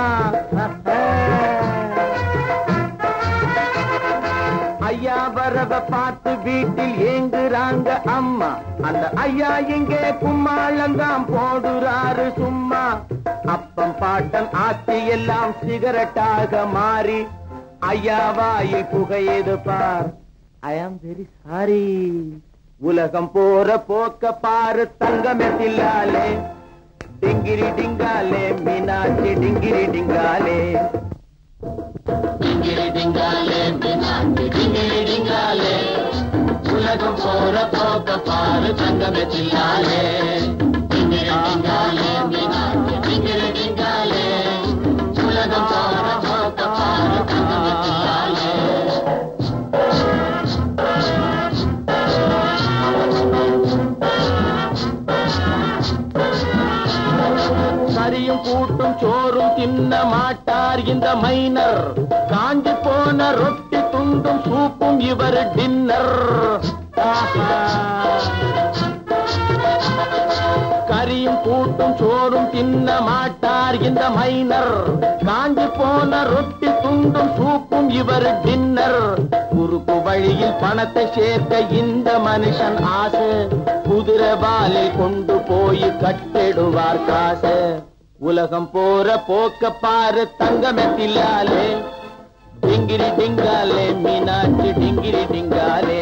ஐயா வரவ பார்த்து வீட்டில் ஏங்குறாங்க அம்மா. அந்த ஐயா இங்கே கும்மாளம் தான் போடுறாரு சும்மா. அப்பம் பாட்டம் ஆத்தி எல்லாம் சிகரெட்டாக மாறி ஐயா வாயில் புகையது பார் ஐ ஆம் வெரி சாரி உலகம் போற போக்க பாரு தங்கமெத்தில்லாலே டிங்கிரி டிங்காலே மீனாட்சி டிங்கிரி டிங்காலே. டிங்கிரி டிங்காலே மீனாட்சி டிங்கிரி டிங்காலே. உலகம் போற போக்க பாரு தங்கமே சின்னாலே டிங்காலே கூட்டும் சோறும் தின்ன மாட்டார் இந்த மைனர். காஞ்சி போன ரொட்டி துண்டும் சூப்பும் இவர் டின்னர். கரியும் கூட்டும் சோறும் தின்ன மாட்டார் இந்த மைனர். காஞ்சி போன ரொட்டி துண்டும் சூப்பும் இவர் டின்னர். குறுக்கு வழியில் பணத்தை சேர்க்க இந்த மனுஷன் ஆசை. குதிரை வாலில் கொண்டு போய் கட்டிடுவார் காசு. உலகம் போற போக்க பாரு தங்கமெத்தில்லாலே டிங்கிரி டிங்காலே மீனாட்சி டிங்கிரி டிங்காலே.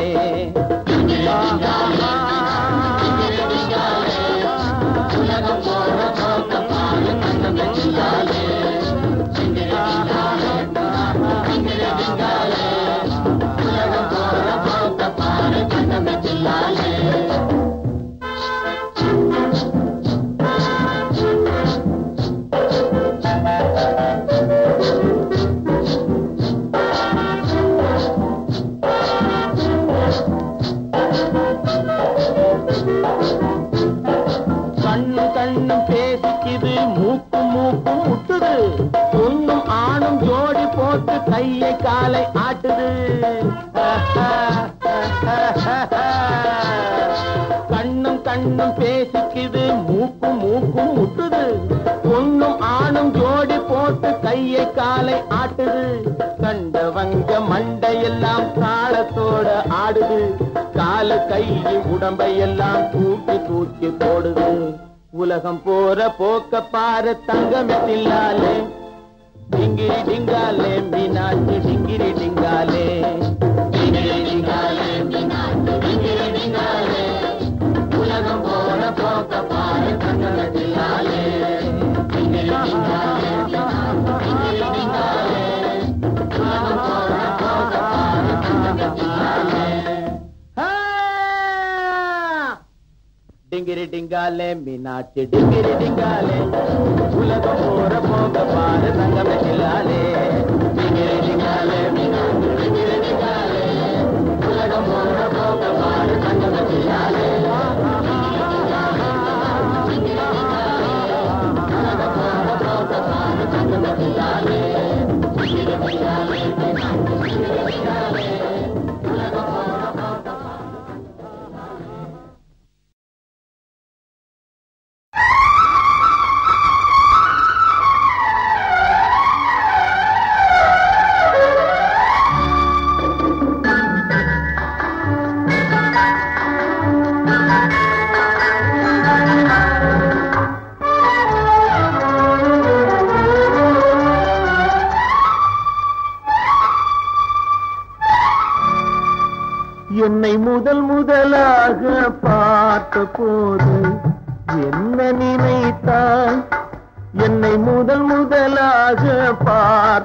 ஆட்டுது கண்ணும் கண்ணும் பேசிக்குது மூக்கும் மூக்கும் முட்டுது. பொண்ணும் ஆணும் ஜோடி போட்டு கையை காலை ஆட்டுது. கண்டவங்க மண்டையெல்லாம் காலத்தோட ஆடுது. கால கையை உடம்பையெல்லாம் தூக்கி தூக்கி போடுது. உலகம் போற போக்க பாரு தங்கமெத்தில்லாலே. டிங்கிரி டிங்காலே மீனாட்சி டிங்கிரி டிங்காலே டிங்கிரி டிங்காலே டிங்கிரி டிங்காலே மீனாட்சி டிங்கிரி டிங்காலே. உலகம் போற போக பாரு தங்கமே கில்லாலே டிங்கிரி டிங்காலே மீனாட்சி டிங்கிரி டிங்காலே. உலகம் போற போக பாரு தங்கமே கில்லாலே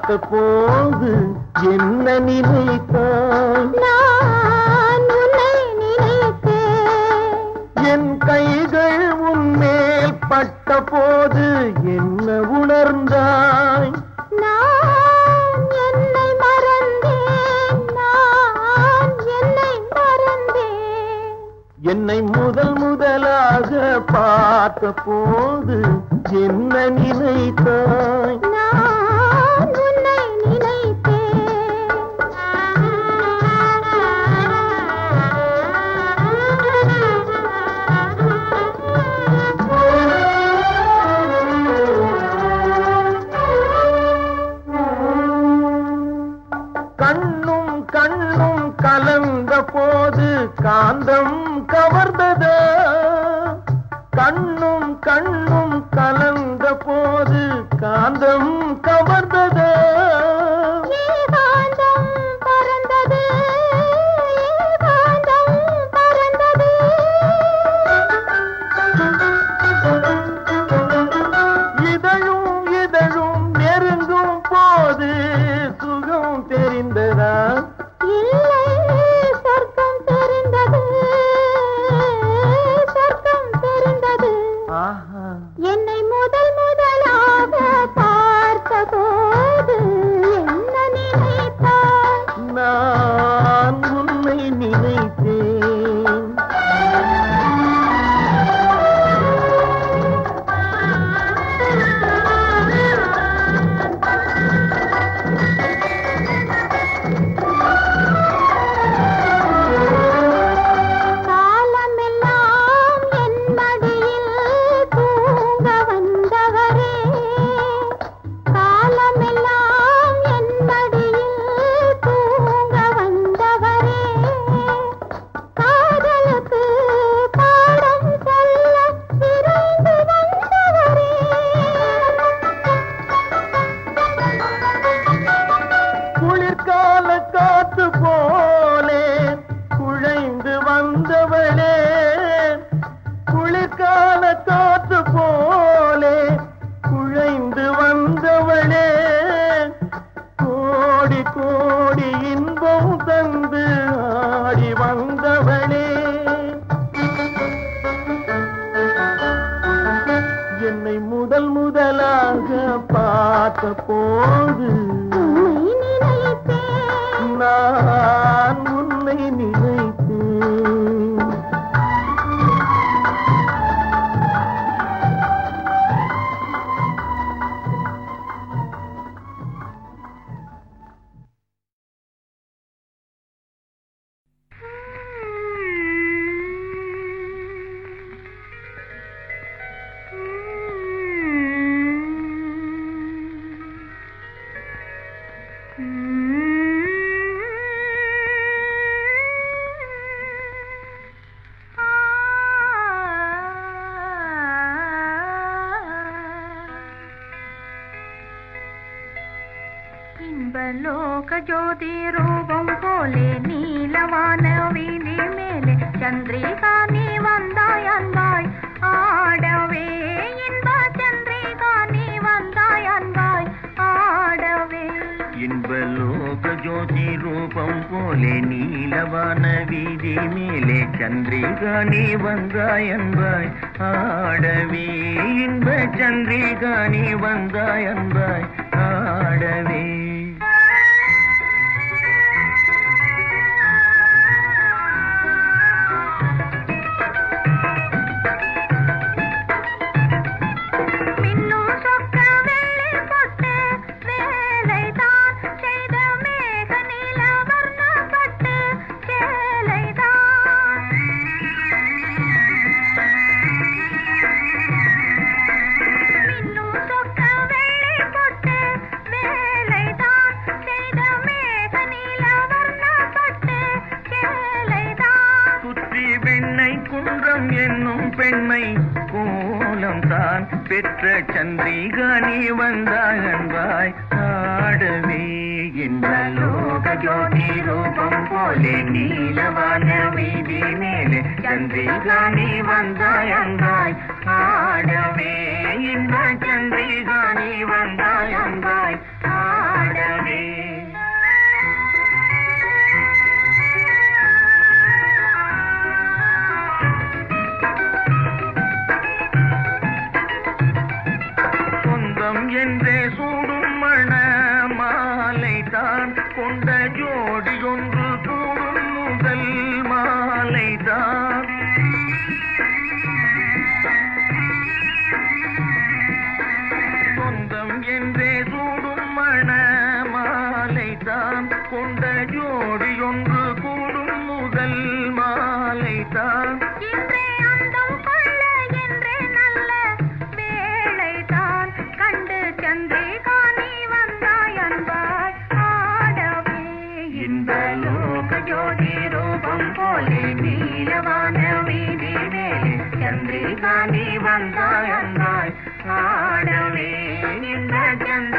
பார்த்த போது என்ன நினைத்தாய்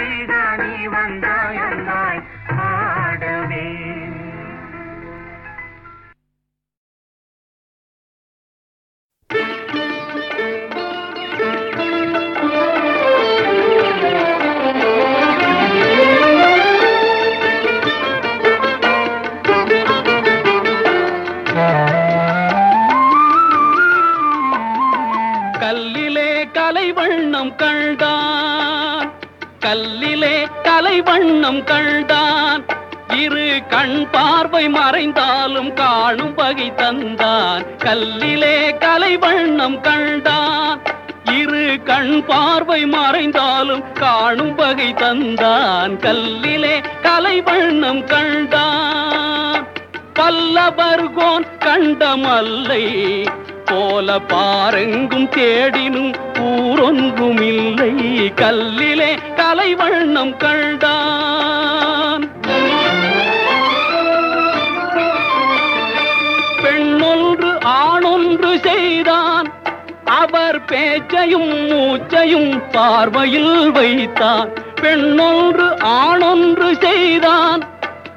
சந்திரிகா பார்வை மறைந்தாலும் காணும் வகை தந்தான். கல்லிலே கலை வண்ணம் கண்டான். பல்லவர்கோன் கண்ட மல்லை போல பாரெங்கும் தேடினும் ஊரொன்றும் இல்லை கல்லிலே கலை வண்ணம் கண்டான். பெண்ணொன்று ஆணொன்று செய்தான். அவர் பேச்சையும் மூச்சையும் பார்வையில் வைத்தான். பெண்ணொன்று ஆணொன்று செய்தான்.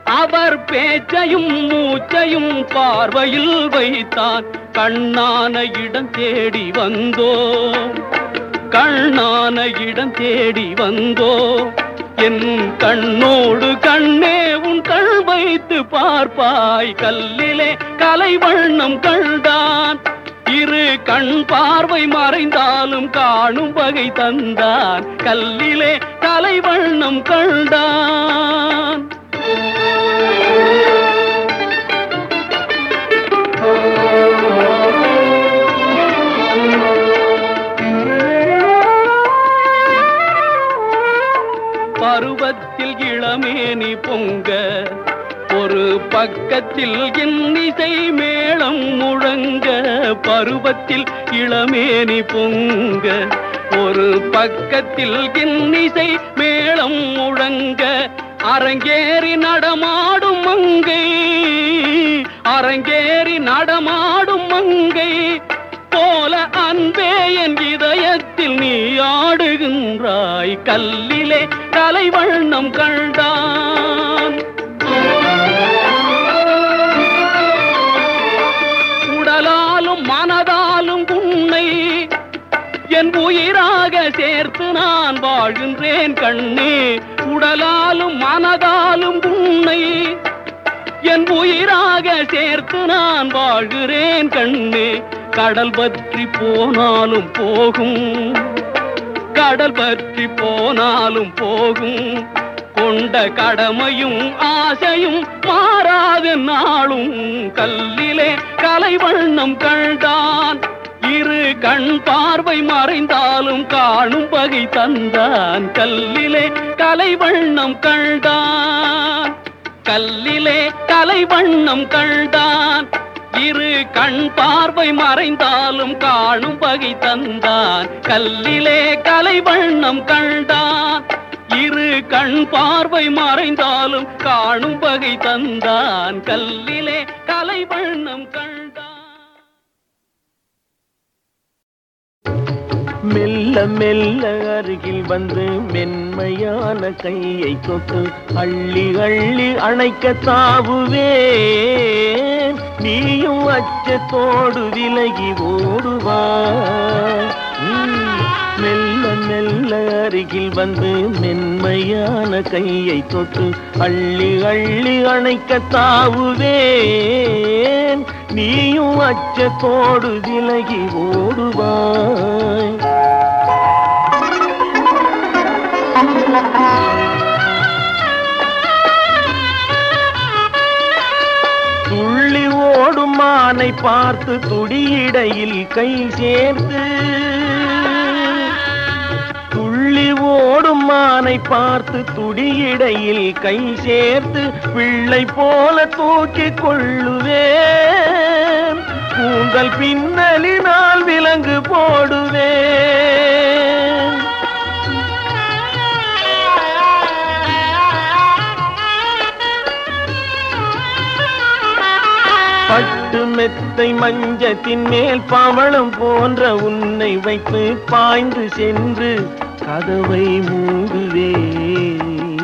அவர் பேச்சையும் மூச்சையும் பார்வையில் வைத்தான். கண்ணான இடம் தேடி வந்தோ. கண்ணான இடம் தேடி வந்தோ. என் கண்ணோடு கண்ணே உன் கண் வைத்து பார்ப்பாய். கல்லிலே கலை வண்ணம் கண்டான். இரு கண் பார்வை மறைந்தாலும் காணும் வகை தந்தான் கல்லிலே கலைவண்ணம் கண்டான். பருவத்தில் இளமேனி பொங்க ஒரு பக்கத்தில் இன்னிசை மேளம் முழங்க பருவத்தில் இளமேனி பொங்க. ஒரு பக்கத்தில் இன்னிசை மேளம் முழங்க அரங்கேறி நடமாடும் மங்கை. அரங்கேறி நடமாடும் மங்கை. போல அன்பே என் இதயத்தில் நீ ஆடுகின்றாய். கல்லிலே கலைவண்ணம் கண்டான். சேர்த்து நான் வாழ்கின்றேன் கண்ணே. உடலாலும் மனதாலும் உன்னை என் உயிராக சேர்த்து நான் வாழ்கிறேன் கண்ணே. கடல் பற்றி போனாலும் போகும். கடல் பற்றி போனாலும் போகும். கொண்ட கடமையும் ஆசையும் மாறாத நாளும். கல்லிலே கலை வண்ணம் கண்டான். இரு கண் பார்வை மறைந்தாலும் காணும் பகை தந்தான். கல்லிலே கலை வண்ணம் கண்டான். கல்லிலே கலை வண்ணம் கண்டான். இரு கண் பார்வை மறைந்தாலும் காணும் பகை தந்தான். கல்லிலே கலை வண்ணம் கண்டான். இரு கண் பார்வை மறைந்தாலும் காணும் பகை தந்தான். கல்லிலே கலை வண்ணம் கண்டான். மெல்ல மெல்ல அருகில் வந்து மென்மையான கையை தொட்டு அள்ளி அள்ளி அணைக்க தாவுவே நீயும் அச்சத்தோடு விலகி ஓடுவா மெல்ல மெல்ல அருகில் வந்து மென்மையான கையை தொட்டு அள்ளி அள்ளி அணைக்க தாவுவேன். நீயும் அச்சத்தோடு விலகி ஓடுவாய். துள்ளி ஓடும் மானை பார்த்து துடியிடையில் கை சேர்த்து துள்ளி ஓடும் மானை பார்த்து துடியிடையில் கை சேர்த்து பிள்ளை போல தூக்கி கொள்ளுவேன். கூந்தல் பின்னலினால் விலங்கு போடுவேன். பட்டு மெத்தை மஞ்சத்தின் மேல் பவளம் போன்ற உன்னை வைத்து பாய்ந்து சென்று கதவை மூடுவேன்.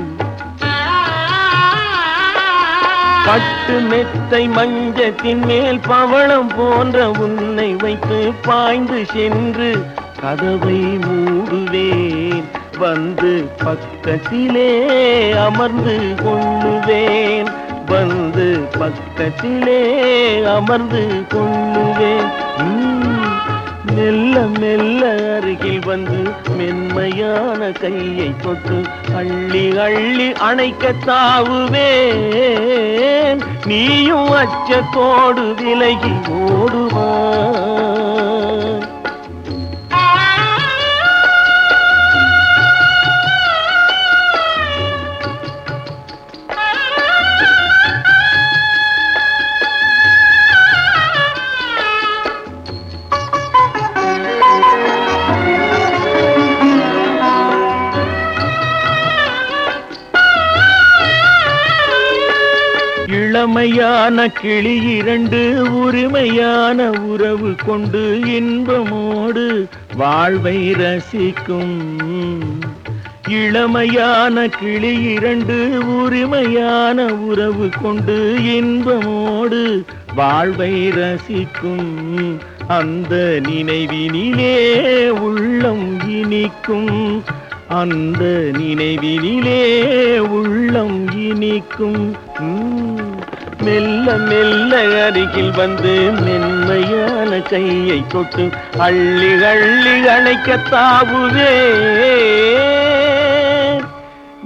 பட்டு மெத்தை மஞ்சத்தின் மேல் பவளம் போன்ற உன்னை வைத்து பாய்ந்து சென்று கதவை மூடுவேன். வந்து பக்கத்திலே அமர்ந்து கொள்ளுவேன். வந்து பக்கத்திலே அமர்ந்து கொள்ளுவேன். மெல்ல மெல்ல அருகில் வந்து மென்மையான கையை தொட்டு அள்ளி அள்ளி அணைக்க தாவுவேன் நீயும் அச்சத்தோடு விலகி ஓடுவான் இளமையான கிளி இரண்டு உரிமையான உறவு கொண்டு இன்பமோடு வாழ்வை ரசிக்கும். இளமையான கிளி இரண்டு உரிமையான உறவு கொண்டு இன்பமோடு வாழ்வை ரசிக்கும். அந்த நினைவினிலே உள்ளம் இனிக்கும். அந்த நினைவினிலே உள்ளம் இனிக்கும். உம், மெல்ல மெல்ல அருகில் வந்து மென்மையான கையை தொட்டு அள்ளி அள்ளி அணைக்க தாவுவே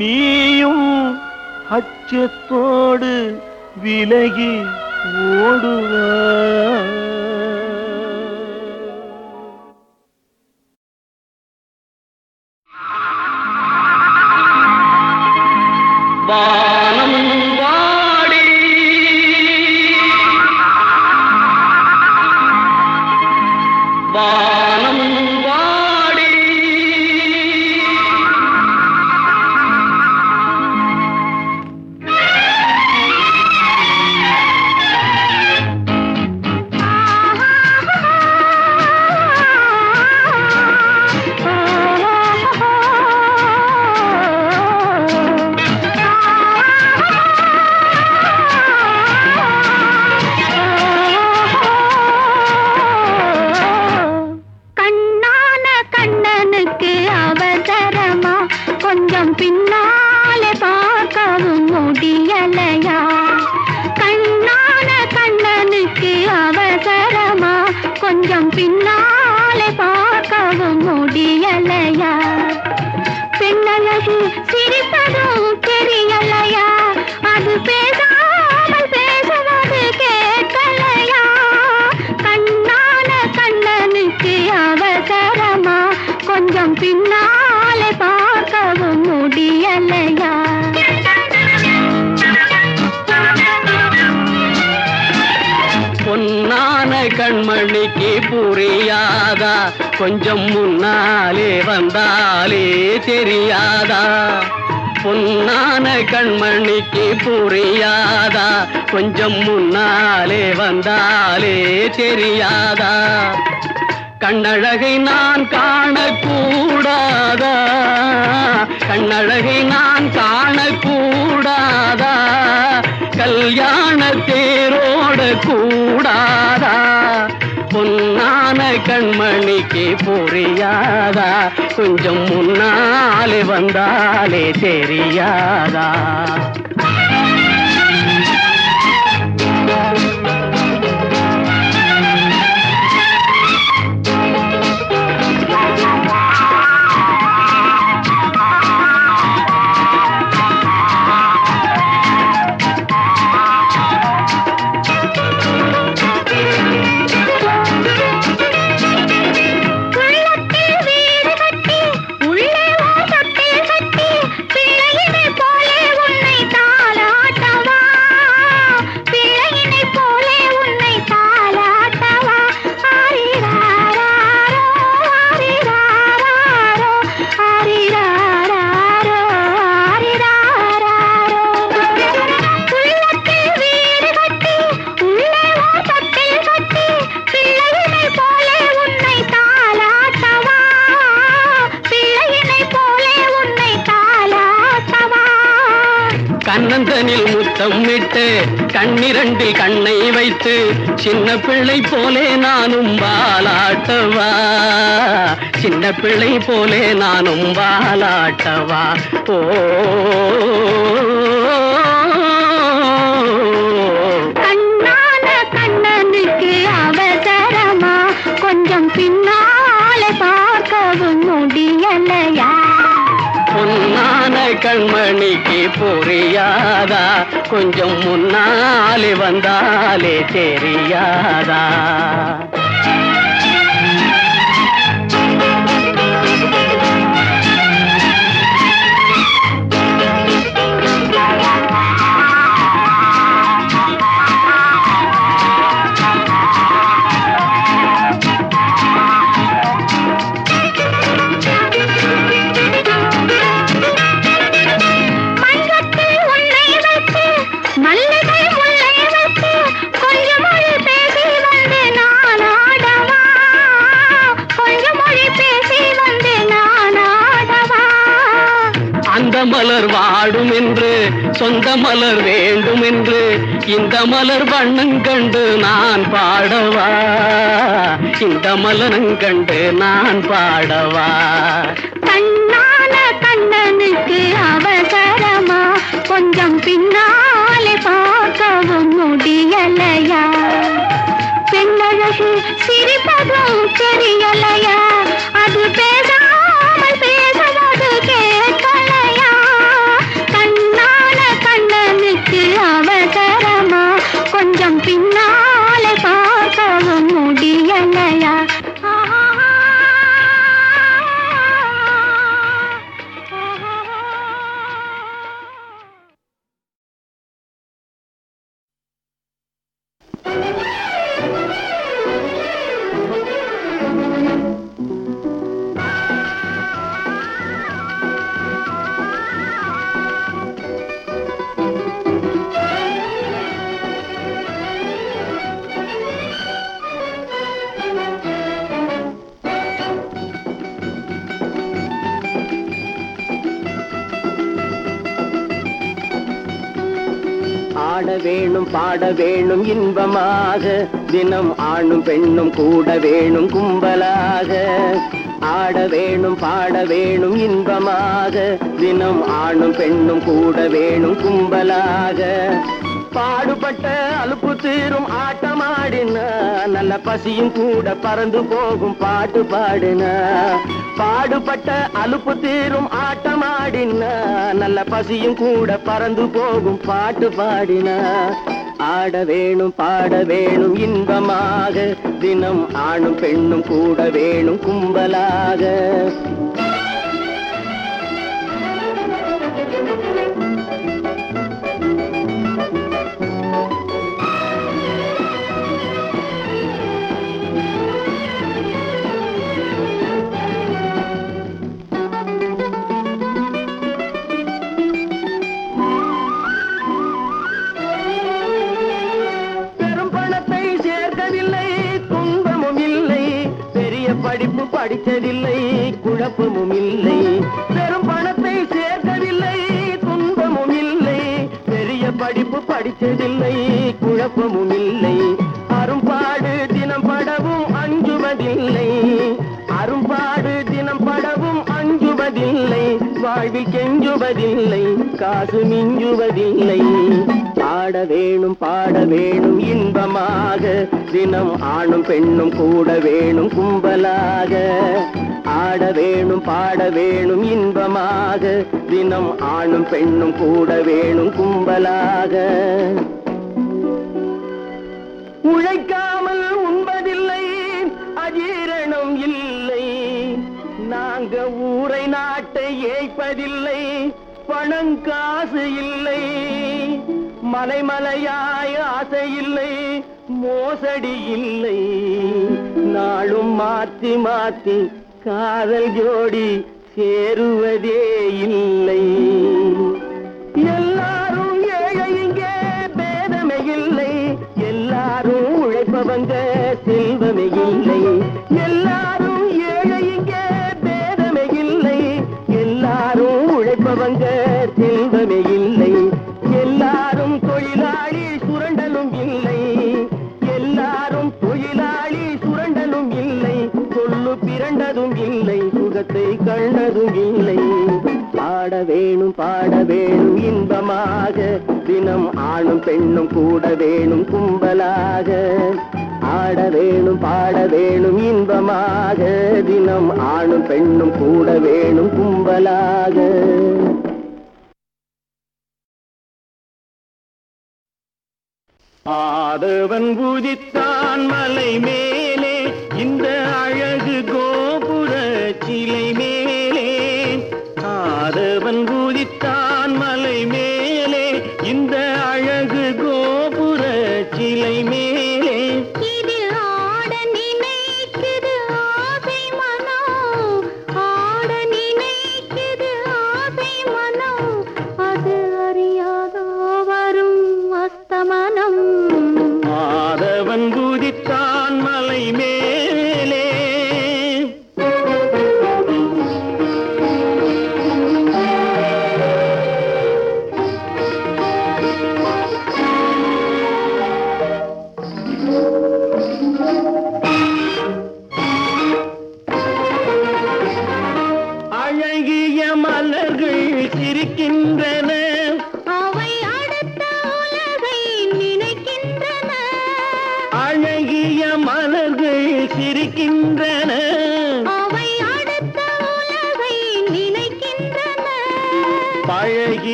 நீயும் அச்சத்தோடு விலகி ஓடுவாய் வானம் கண்மணிக்கு புரியாதா? கொஞ்சம் முன்னாலே வந்தாலே தெரியாதா? பொன்னான கண்மணிக்கு புரியாதா? கொஞ்சம் முன்னாலே வந்தாலே தெரியாதா? கண்ணழகை நான் காணக்கூடாதா? கண்ணழகை நான் காணக்கூடாதா? கல்யாண தேரோட கூடாதா? பொன்னான கண்மணிக்கு புரியாதா? கொஞ்சம் முன்னாலே வந்தாலே தெரியாதா? பிள்ளை போலே நானும் வாலாட்டவா? ஓ. கண்ணான கண்ணனுக்கு அவசரமா கொஞ்சம் பின்னாலே பார்க்கவும் முடியலையா? பொன்னான கண்மணிக்கு புரியாதா? கொஞ்சம் முன்னாலே வந்தாலே தெரியாதா? இந்த மலர் வண்ணம் கண்டு நான் பாடவா? இந்த மலரும் நான் பாடவா? தினம் ஆணும் பெண்ணும் கூட வேணும் கும்பலாக. ஆட வேணும் பாட வேணும் இன்பமாக. தினம் ஆணும் பெண்ணும் கூட வேணும் கும்பலாக. பாடுபட்ட அலுப்பு தீரும் ஆட்டமாடின. நல்ல பசியும் கூட பறந்து போகும் பாட்டு பாடின. பாடுபட்ட அலுப்பு தீரும் ஆட்டமாடின. நல்ல பசியும் கூட பறந்து போகும் பாட்டு பாடினா. ஆட வேணும் பாட வேணும் இன்பமாக. தினம் ஆணும் பெண்ணும் கூட வேணும் கும்பலாக. படிச்சதில்லை குழப்பமும் இல்லை. பெரும் பணத்தை சேர்க்கவில்லை துன்பமும் இல்லை. பெரிய படிப்பு படித்ததில்லை குழப்பமும் இல்லை. அரும்பாடு தினம் படவும் அஞ்சுவதில்லை. அரும்பாடு தினம் படவும் அஞ்சுவதில்லை. வாழ்வில் கெஞ்சுவதில்லை. காசு மிஞ்சுவதில்லை. பாட வேணும் பாட வேணும் இன்பமாக. தினம் ஆணும் பெண்ணும் கூட வேணும் கும்பலாக. ஆட வேணும் பாட வேணும் இன்பமாக. தினம் ஆணும் பெண்ணும் கூட வேணும் கும்பலாக. உழைக்காமல் உண்பதில்லை அஜீரணம் இல்லை. நாங்க ஊரை நாட்டை ஏய்ப்பதில்லை. பணம் காசு இல்லை மலைமலையாய் ஆசை இல்லை மோசடி இல்லை. நாளும் மாத்தி மாத்தி காதல் ஜோடி சேருவதே இல்லை. எல்லாரும் ஏழை இங்கே பேதமே இல்லை. எல்லாரும் உழைப்பவங்க செல்வமே இல்லை. கண்டதும் இல்லை முகத்தை கண்டதும் இல்லை. பாட வேணும் பாட வேணும் இன்பமாக. தினம் ஆணும் பெண்ணும் கூட வேணும் கும்பலாக. ஆட வேணும் பாட வேணும் இன்பமாக. தினம் ஆணும் பெண்ணும் கூட வேணும் கும்பலாக. ஆதவன் பூஜித்தான் மலை மேலே. இந்த அழ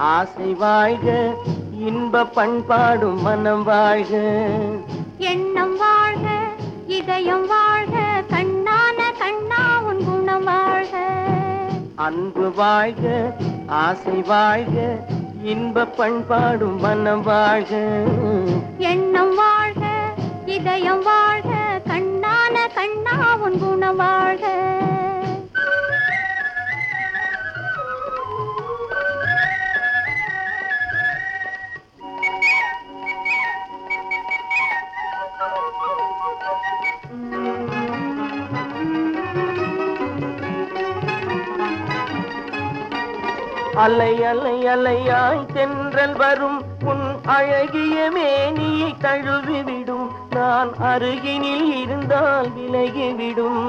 ஆசை வாழ்க இன்ப பண்பாடும் மனம் வாழ்க. எண்ணம் வாழ்க இதயம் வாழ்க கண்ணான கண்ணா உன் குணம் வாழ்க. அன்பு வாழ்க ஆசை வாழ்க இன்ப பண்பாடும் மனம் வாழ்க. எண்ணம் வாழ்க இதயம் வாழ்க கண்ணான கண்ணா உன் குணம் வாழ்க. அலை அலை அலையாய் தென்றல் வரும். உன் அழகிய மேனியை தழுவிவிடும் நான் அருகினில் இருந்தால் விலகிவிடும்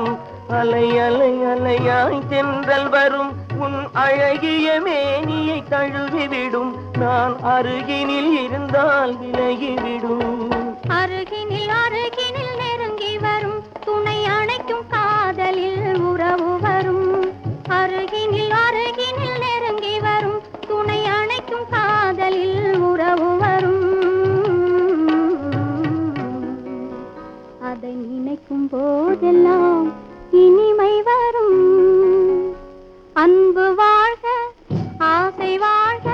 அலை அலை அலையாய் தென்றல் வரும். உன் அழகிய மேனியை தழுவிவிடும் நான் அருகினில் இருந்தால் விலகிவிடும் அருகினில் அருகினில் நெருங்கி வரும். துணை அணைக்கும் காதலில் உறவு வரும். அருகினில் காதலில் உறவு வரும். அதை நினைக்கும் போதெல்லாம் இனிமை வரும். அன்பு வாழ்க ஆசை வாழ்க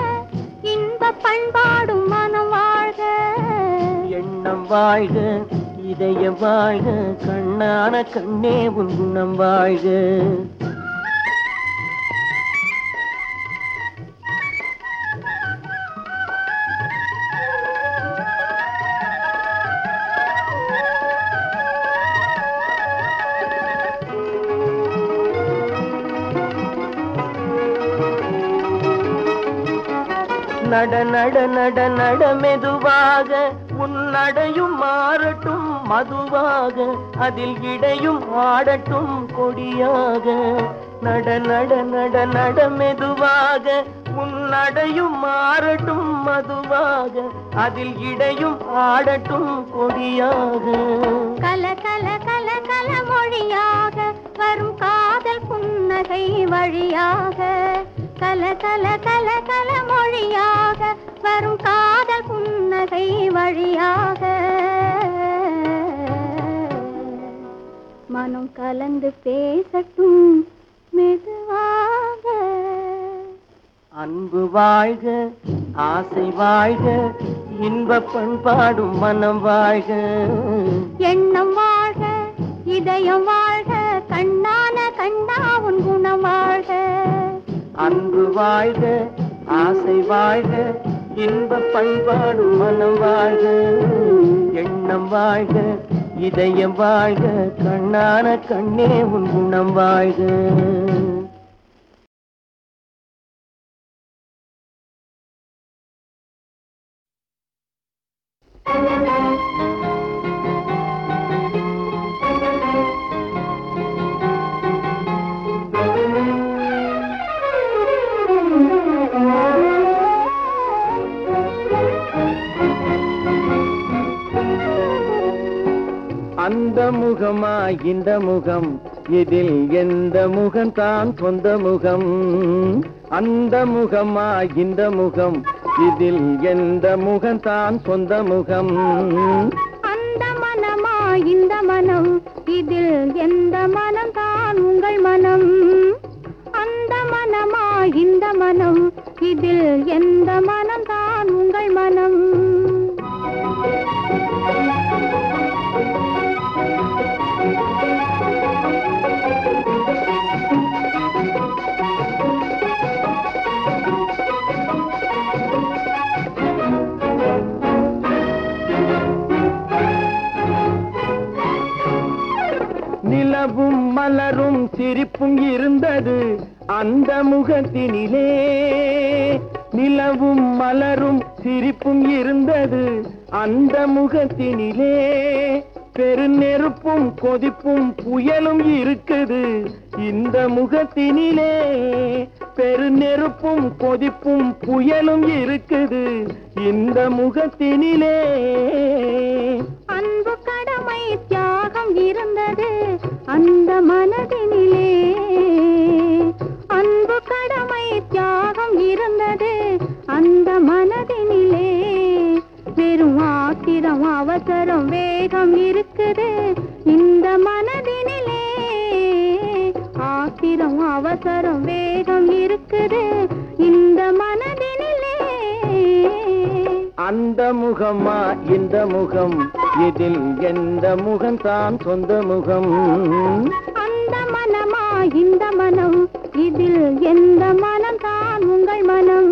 இன்ப பண்பாடும் மனம் வாழ்க. எண்ணம் வாழ்க இதயம் வாழ்க கண்ணான கண்ணே உன் குணம் வாழ்க. நட நட மெதுவாக உன் நடையும் மாறட்டும் மதுவாக அதில் இடையும் ஆடட்டும் கொடியாக. நட நட நட நட மெதுவாக உன் நடையும் மாறட்டும் மதுவாக அதில் இடையும் ஆடட்டும் கொடியாக. கல கல கல கல மொழியாக வரும் காதல் புன்னகை வழியாக. கல கல கல கல மொழியாக வரும் காதல் புன்னகை வழியாக. மனம் கலந்து பேசட்டும் மெதுவாக. அன்பு வாழ்க ஆசை வாழ்க இன்ப பண்பாடும் மனம் வாழ்க. எண்ணம் வாழ்க இதயம் வாழ்க கண்ணான கண்ணா உன் குணம் வாழ்க. அன்பு வாழ்க ஆசை வாழ்க இன்ப பண்பாடும் மனம் வாழ்க. எண்ணம் வாழ்க இதயம் வாழ்க கண்ணான கண்ணே உன் குணம் வாழ்க. சொந்த முகமா இந்த முகம். இதில் எந்த முகம் தான் சொந்த முகம்? அந்த முகமா இந்த முகம். இதில் எந்த முகம் தான் சொந்த முகம்? அந்த மனமா இந்த மனம். இதில் எந்த மனம் தான் உங்கள் மனம்? அந்த மனமா இந்த மனம். இதில் எந்த மனம் தான் உங்கள் மனம்? மலரும் சிரிப்பும் இருந்தது அந்த முகத்தினிலே. நிலவும் மலரும் சிரிப்பும் இருந்தது அந்த முகத்தினிலே. பெருநெருப்பும் கொதிப்பும் புயலும் இருக்குது. இந்த முகத்தினிலே பெருநெருப்பும் கொதிப்பும் புயலும் இருக்குது. இந்த முகத்தினிலே அன்பு கடமை தியாகம் இருந்தது. அந்த மனதினிலே அன்பு கடமை தியாகம் இருந்தது. அந்த மனதினிலே வெறும் ஆத்திரம் அவசரம் வேகம் இருக்குது. இந்த மனதினிலே ஆத்திரம் அவசரம் வேகம் இருக்குது. இந்த மனதினிலே அந்த முகமா இந்த முகம்? இதில் எந்த முகம் தான் சொந்த முகம்? அந்த மனமா இந்த மனம்? இதில் எந்த மனம் தான் உங்கள் மனம்?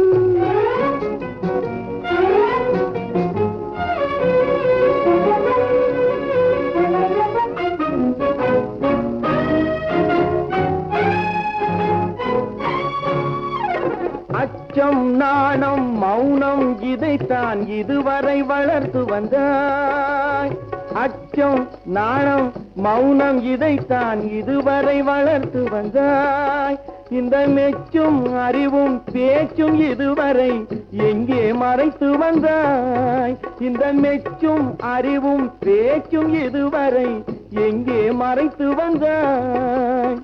அச்சம் நாணம் மௌனம் இதைத்தான் இதுவரை வளர்த்து வந்தாய். அச்சம் நாணம் மௌனம் இதைத்தான் இதுவரை வளர்த்து வந்தாய். இந்த மெச்சும் அறிவும் பேச்சும் இதுவரை எங்கே மறைத்து வந்தாய்? இந்த மெச்சும் அறிவும் பேச்சும் இதுவரை எங்கே மறைத்து வந்தாய்?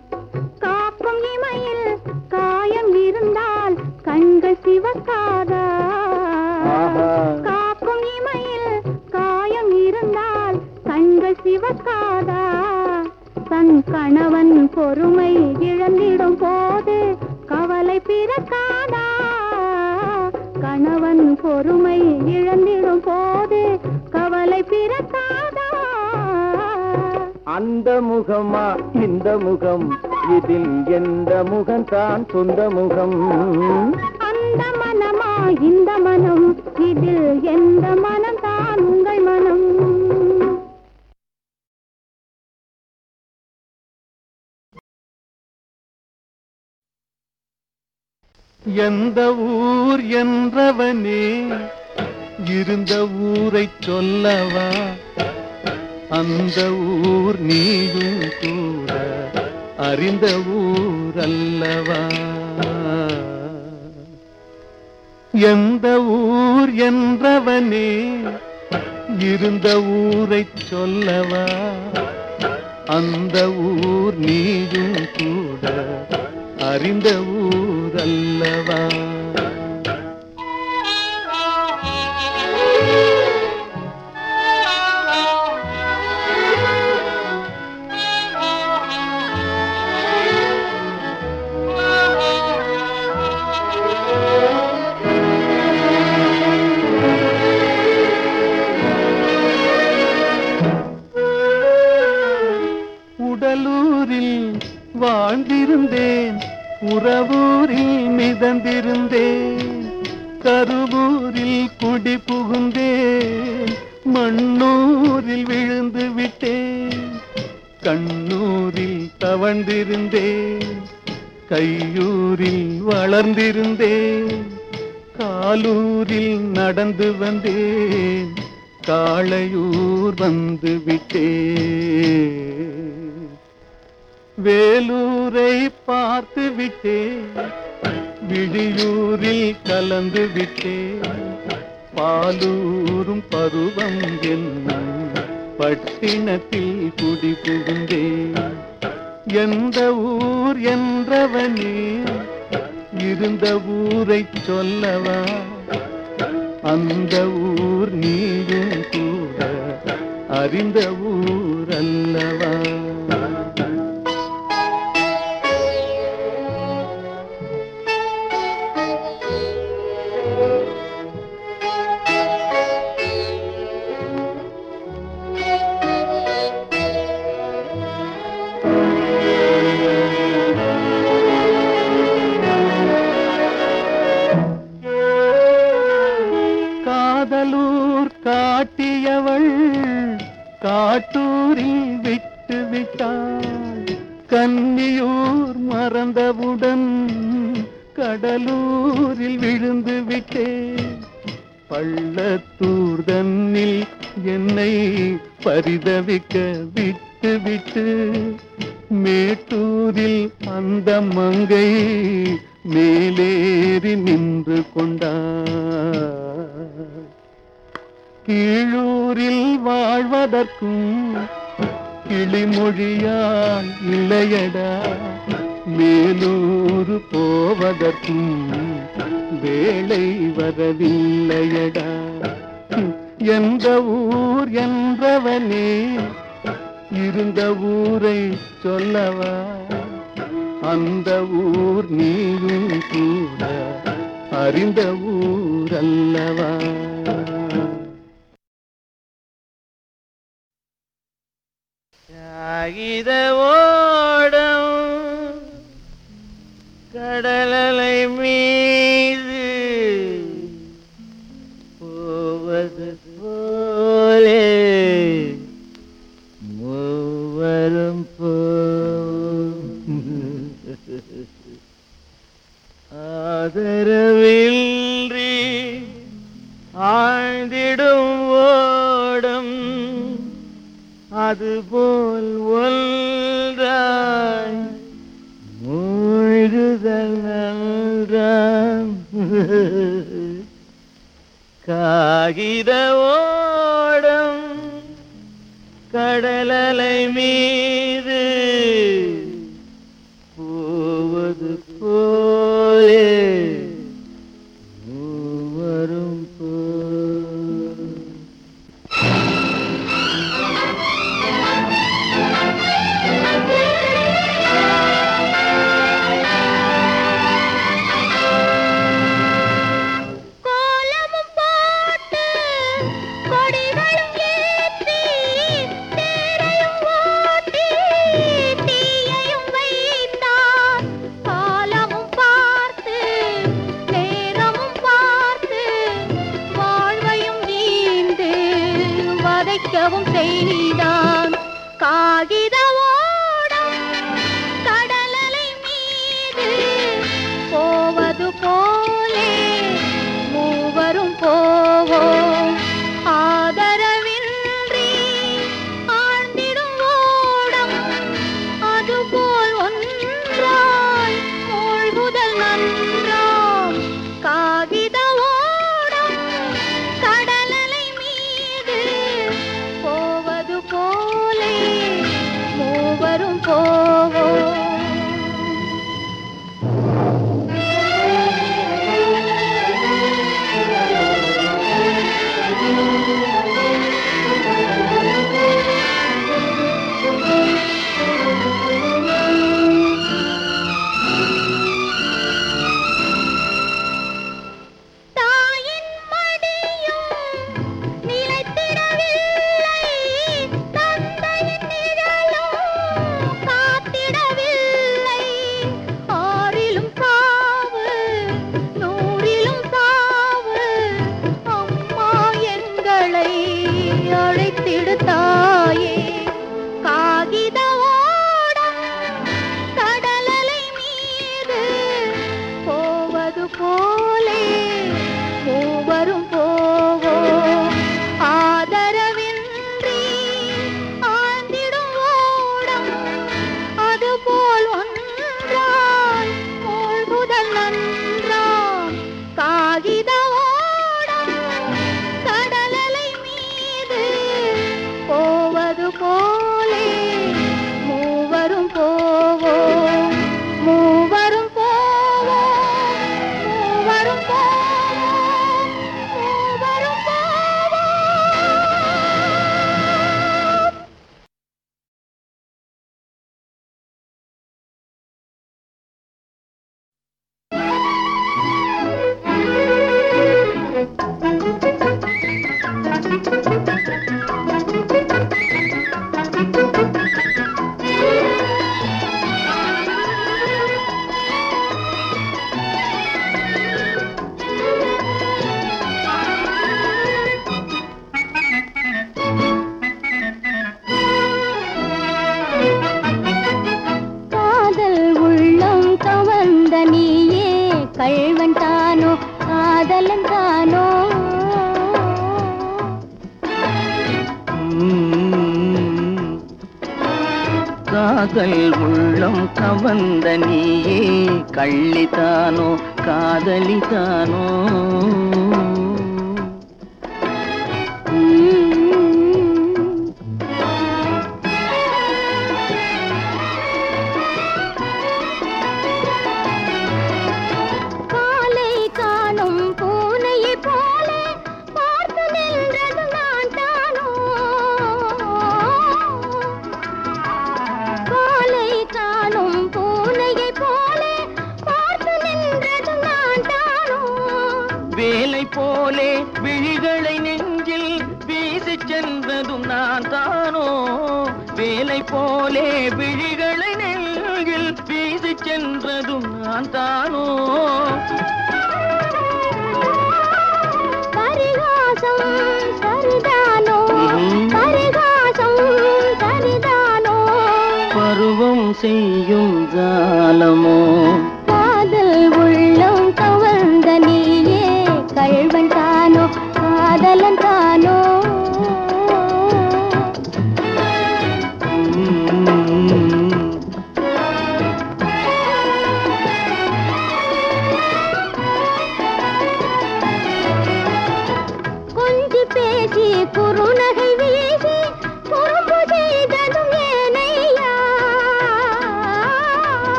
காக்கும் இமையில் காயம் இருந்தால் கண்கள் சிவக்காதா. காக்கும் இமையில் காயம் இருந்தால் கண்கள் சிவக்காதா? தன் கணவன் பொறுமை இழந்திடும் போது கவலை பிறக்காதா? கணவன் பொறுமை இழந்திடும் போது கவலை பிறக்காதா? அந்த முகமா இந்த முகம்? இதில் எந்த முகம் தான் சொந்த முகம்? அந்த மனமா இந்த மனம்? இதில் எந்த மனம் தான் உங்கள் மனம்? எந்த ஊர் என்றவனே? இருந்த ஊரை சொல்லவா? அந்த ஊர் நீயும் கூட அறிந்த ஊர் அல்லவா எந்த ஊர் என்றவனே? இருந்த ஊரை சொல்லவா? அந்த ஊர் நீயும் கூட அறிந்த ஊர் அல்லவா வாழ்ந்திருந்தேன். உறவூரில் மிதந்திருந்தேன் கருவூரில் குடி புகுந்தேன் மண்ணூரில் விழுந்து விட்டேன் கண்ணூரில் தவழ்ந்திருந்தேன் கையூரில் வளர்ந்திருந்தேன் காலூரில் நடந்து வந்தேன் காளையூர் வந்து விட்டேன் வேலூரை பார்த்து விட்டேன். விழியூரில் கலந்து விட்டேன். பாலூரும் பருவம் என்ன பட்டினத்தில் குடி புகுந்தேன். எந்த ஊர் என்றவனே இருந்த ஊரை சொல்லவா? அந்த ஊர் நீயும் கூட அறிந்த ஊர் அல்லவா? காட்டூரில் விட்டு விட்டான் கன்னியூர் மறந்தவுடன் கடலூரில் விழுந்து விட்டேன். பள்ளத்தூர் தன்னில் என்னை பரிதவிக்க விட்டு விட்டு மேட்டூரில் அந்த மங்கை மேலேறி நின்று கொண்டார். கீழூரில் வாழ்வதற்கும் கிளிமொழியால் இல்லையடா. மேலூர் போவதற்கும் வேலை வரவில்லையடா. எந்த ஊர் என்றவனே இருந்த ஊரை சொல்லவா? அந்த ஊர் நீயும் கூட அறிந்த ஊர் அல்லவா? காகித ஓடம் கடலலை மீது போவது போலே மூவரும் போம் ஆதரவின்றி ஆழ்ந்திடும் அதுபோல் ஒன்றாய் மூழ்குதல் நன்றாம். காகித ஓடம் கடலலை மீது போவது போலே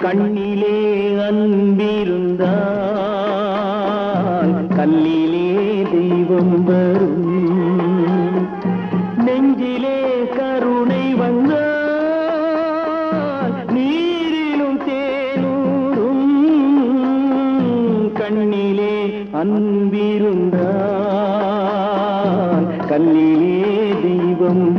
கண்ணிலே அன்பிருந்தான் கல்லிலே தெய்வம் வரும். நெஞ்சிலே கருணை வந்தால் நீரிலும் தேனூரும். கண்ணிலே அன்பிருந்தான் கல்லிலே தெய்வம்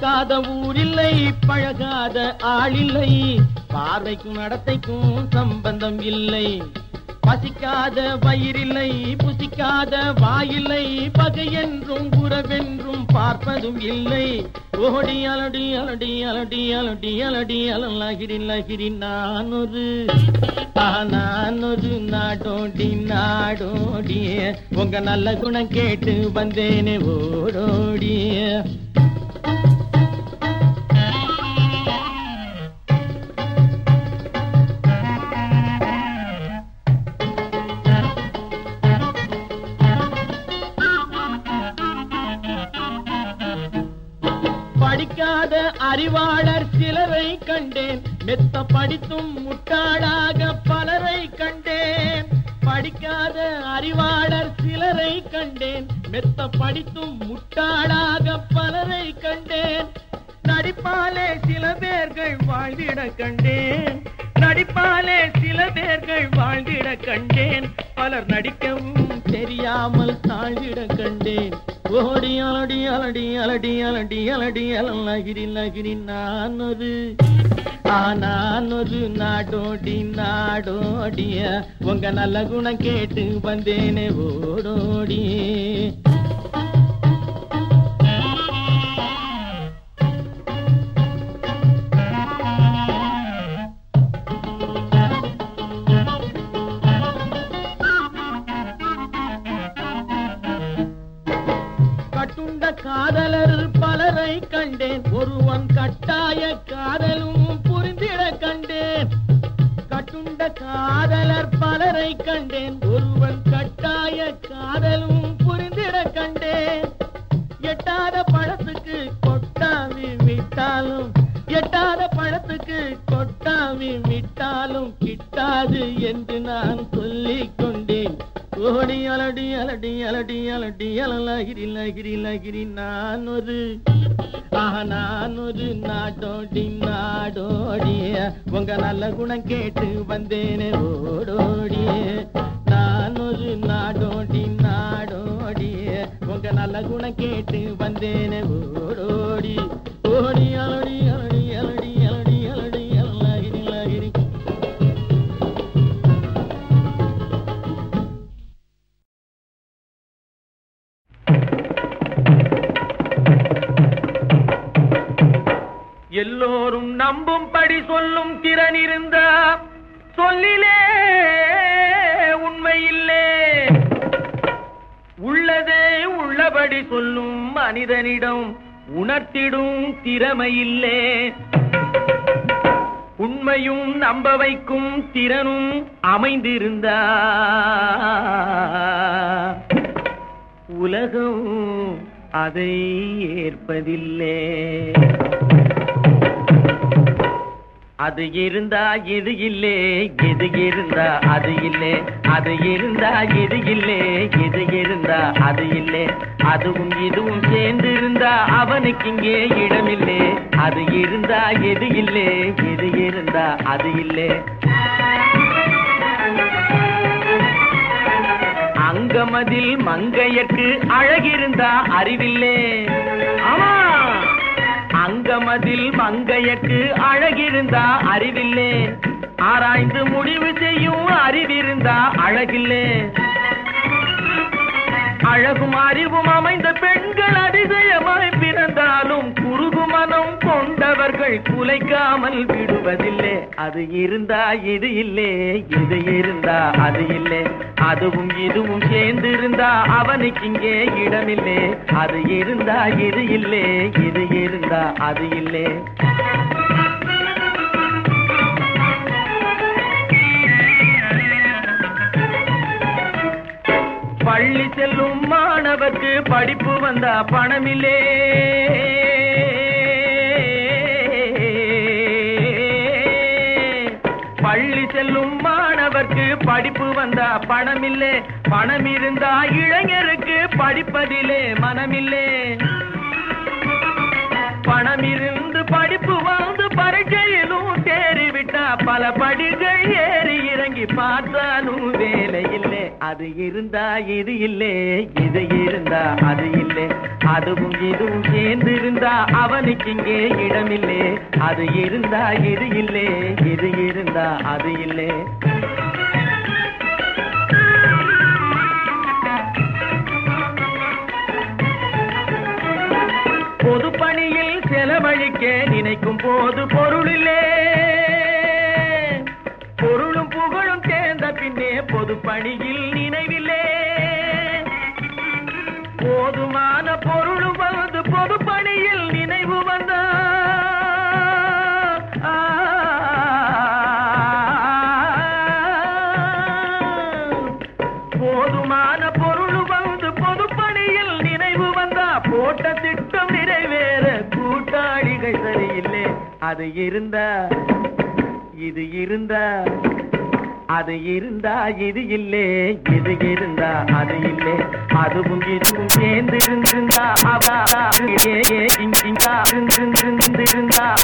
பார்க்காத ஊரில்லை பழகாத ஆளில்லை. பார்வைக்கும் நடத்தைக்கும் சம்பந்தம் இல்லை. பசிக்காத வயிறில்லை புசிக்காத வாயில்லை. பகை என்றும் உறவென்றும் பார்ப்பதும் இல்லை. ஓடி அலடி அலடி அலடி அலடி அலடி அலலகிரி லகிரி நான் ஒரு நான் ஒரு நாடோடி நாடோடிய. உங்க நல்ல குணம் கேட்டு வந்தேனே ஓடோடி அறிவாளர் சிலரை கண்டேன். மெத்த படித்தும் முட்டாளாக பலரை கண்டேன். படிக்காத அறிவாளர் சிலரை கண்டேன். மெத்த படித்தும் முட்டாளாக பலரை கண்டேன். நடிப்பாலே சில பேர்கள் வாழ்ந்திட கண்டேன். நடிப்பாலே சில பேர்கள் வாழ்ந்திட கண்டேன். பலர் நடிக்கவும் தெரியாமல் தாழ்ந்திட கண்டேன். ஓடி அலடி அலடி அலடி அலடி அலடி அலகிரி நகிரி நான் ஒரு ஆ, நாடோடி நாடோடிய. உங்க நல்ல குணம் கேட்டு வந்தேனே ஓடோடியே. காதலர் பலரை கண்டேன். ஒருவன் கட்டாய காதலும் புரிந்திட கண்டேன். கட்டுண்ட காதலர் பலரை கண்டேன். ஒருவன் கட்டாய காதலும் புரிந்திட கண்டேன். எட்டாத பழத்துக்கு கொட்டாவி விட்டாலும் எட்டாத பழத்துக்கு கொட்டாமி விட்டாலும் கிட்டாது என்று நான் சொல்லிக் கொண்டேன். ஓடி அலடி அலடி அலடி அலடி அலலகிரி லகிரி லகிரி நான் ஒரு ஆஹா நான் ஒரு நாடோடி நாடோடிய. உங்க நல்ல குணம் கேட்டு வந்தேனே ஓடோடிய. நான் ஒரு நாடோடி நாடோடி உங்க நல்ல குணம் கேட்டு வந்தேனே. ஓடோடி ஓடி அலடி அலடி அலடி அலடி அலடி அலலகிரி லகிரி எல்லோரும் நம்பும்படி சொல்லும் திறன் இருந்தா சொல்லிலே உண்மையில்லே உள்ளதே உள்ளபடி சொல்லும் மனிதனிடம் உணர்த்திடும் திறமையில்லே. உண்மையும் நம்ப வைக்கும் திறனும் அமைந்திருந்தா. உலகம் அதை ஏற்பதில்லை. அது இருந்தா இது இல்லே இது இருந்தா அது இல்லே. அது இருந்தா இது இல்லே இது இருந்தா அது இல்லே. அதுவும் இதுவும் சேர்ந்து இருந்தா அவனுக்கு இங்கே இடமில்லே. அது இருந்தா எது இல்லே இது இருந்தா அது இல்லே. அங்கமதில் மங்கையற்கு அழகிருந்தா அறிவில்லே. ஆமா அங்கமதில் மங்கையக்கு அழகிருந்தா அறிவில்லே ஆராய்ந்து முடிவு செய்யும் அறிவிருந்தா அழகில்லே அழகும் அறிவும் அமைந்த பெண்கள் அதிசயமாய் பிறந்தாலும் குறுகு மனம் கொண்டவர்கள் குலைக்காமல் விடுவதில்லை. அது இருந்தா இது இல்லே இது இருந்தா அது இல்லை. அதுவும் இதுவும் சேர்ந்து இருந்தா அவனுக்கு இங்கே இடமில்லை. அது இருந்தா இது இல்லே இது இருந்தா அது இல்லை. பள்ளி செல்லும் மாணவர்க்கு படிப்பு வந்தா பணமில்லே. பள்ளி செல்லும் மாணவர்க்கு படிப்பு வந்தா பணமில்லே. பணம் இருந்தா இளைஞருக்கு படிப்பதிலே மனமில்லே. பணம் இருந்து படிப்பு வாழ்ந்து பரீட்சையிலும் தேறிவிட்டா பல படிகள் ஏறி இறங்கி பார்த்தாலும் வேலை இல்லை. அது இருந்தா இது இல்லை. இது இருந்தா அது இல்லை. அதுவும் இதுவும் சேர்ந்து இருந்தா அவனுக்கு இங்கே இடமில்லை அது இருந்தா இது இல்லை. இது இருந்தா அது இல்லை. பொது பணியில் செலவழிக்க நினைக்கும் போது பொருளிலே. பொருளும் புகழும் சேர்ந்த பின்னே பொது பணியில் நினைவில்லே போதுமான பொருளும் இருந்தா இது இருந்தா அது இருந்தா இது இல்லே இது இருந்தா அது இல்லே. அதுவும் இதுவும் சேர்ந்து இருந்தா அவ ஏ, ஏ, இங், இங்கா,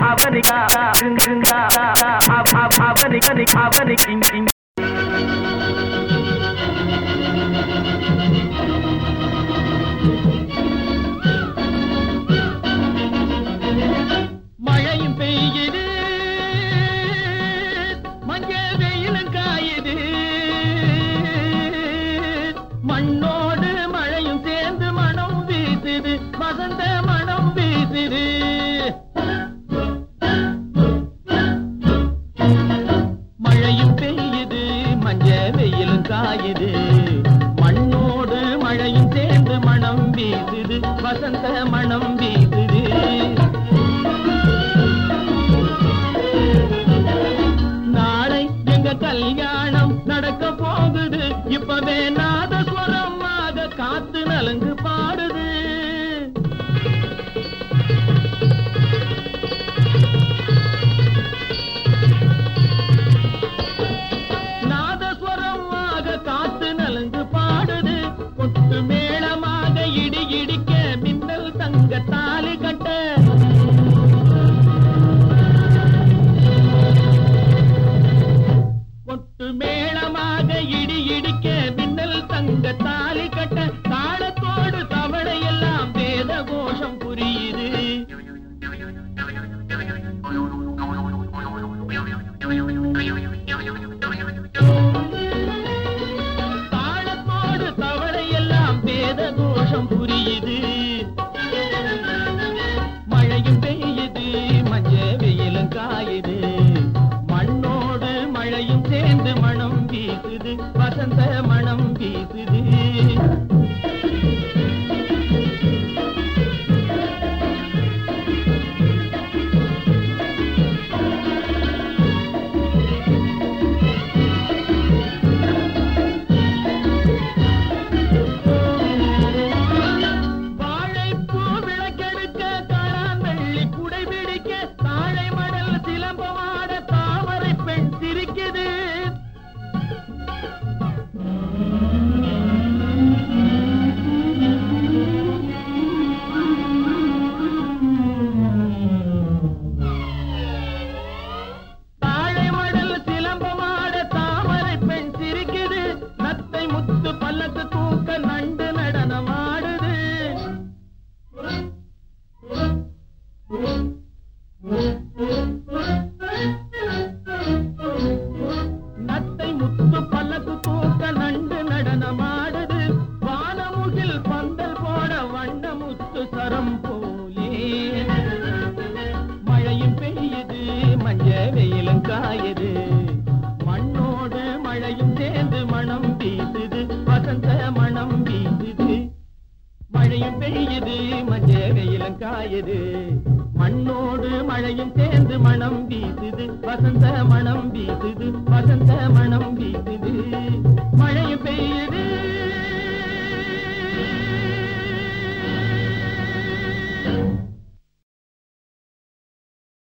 அவனுக்கு அவனுக்கு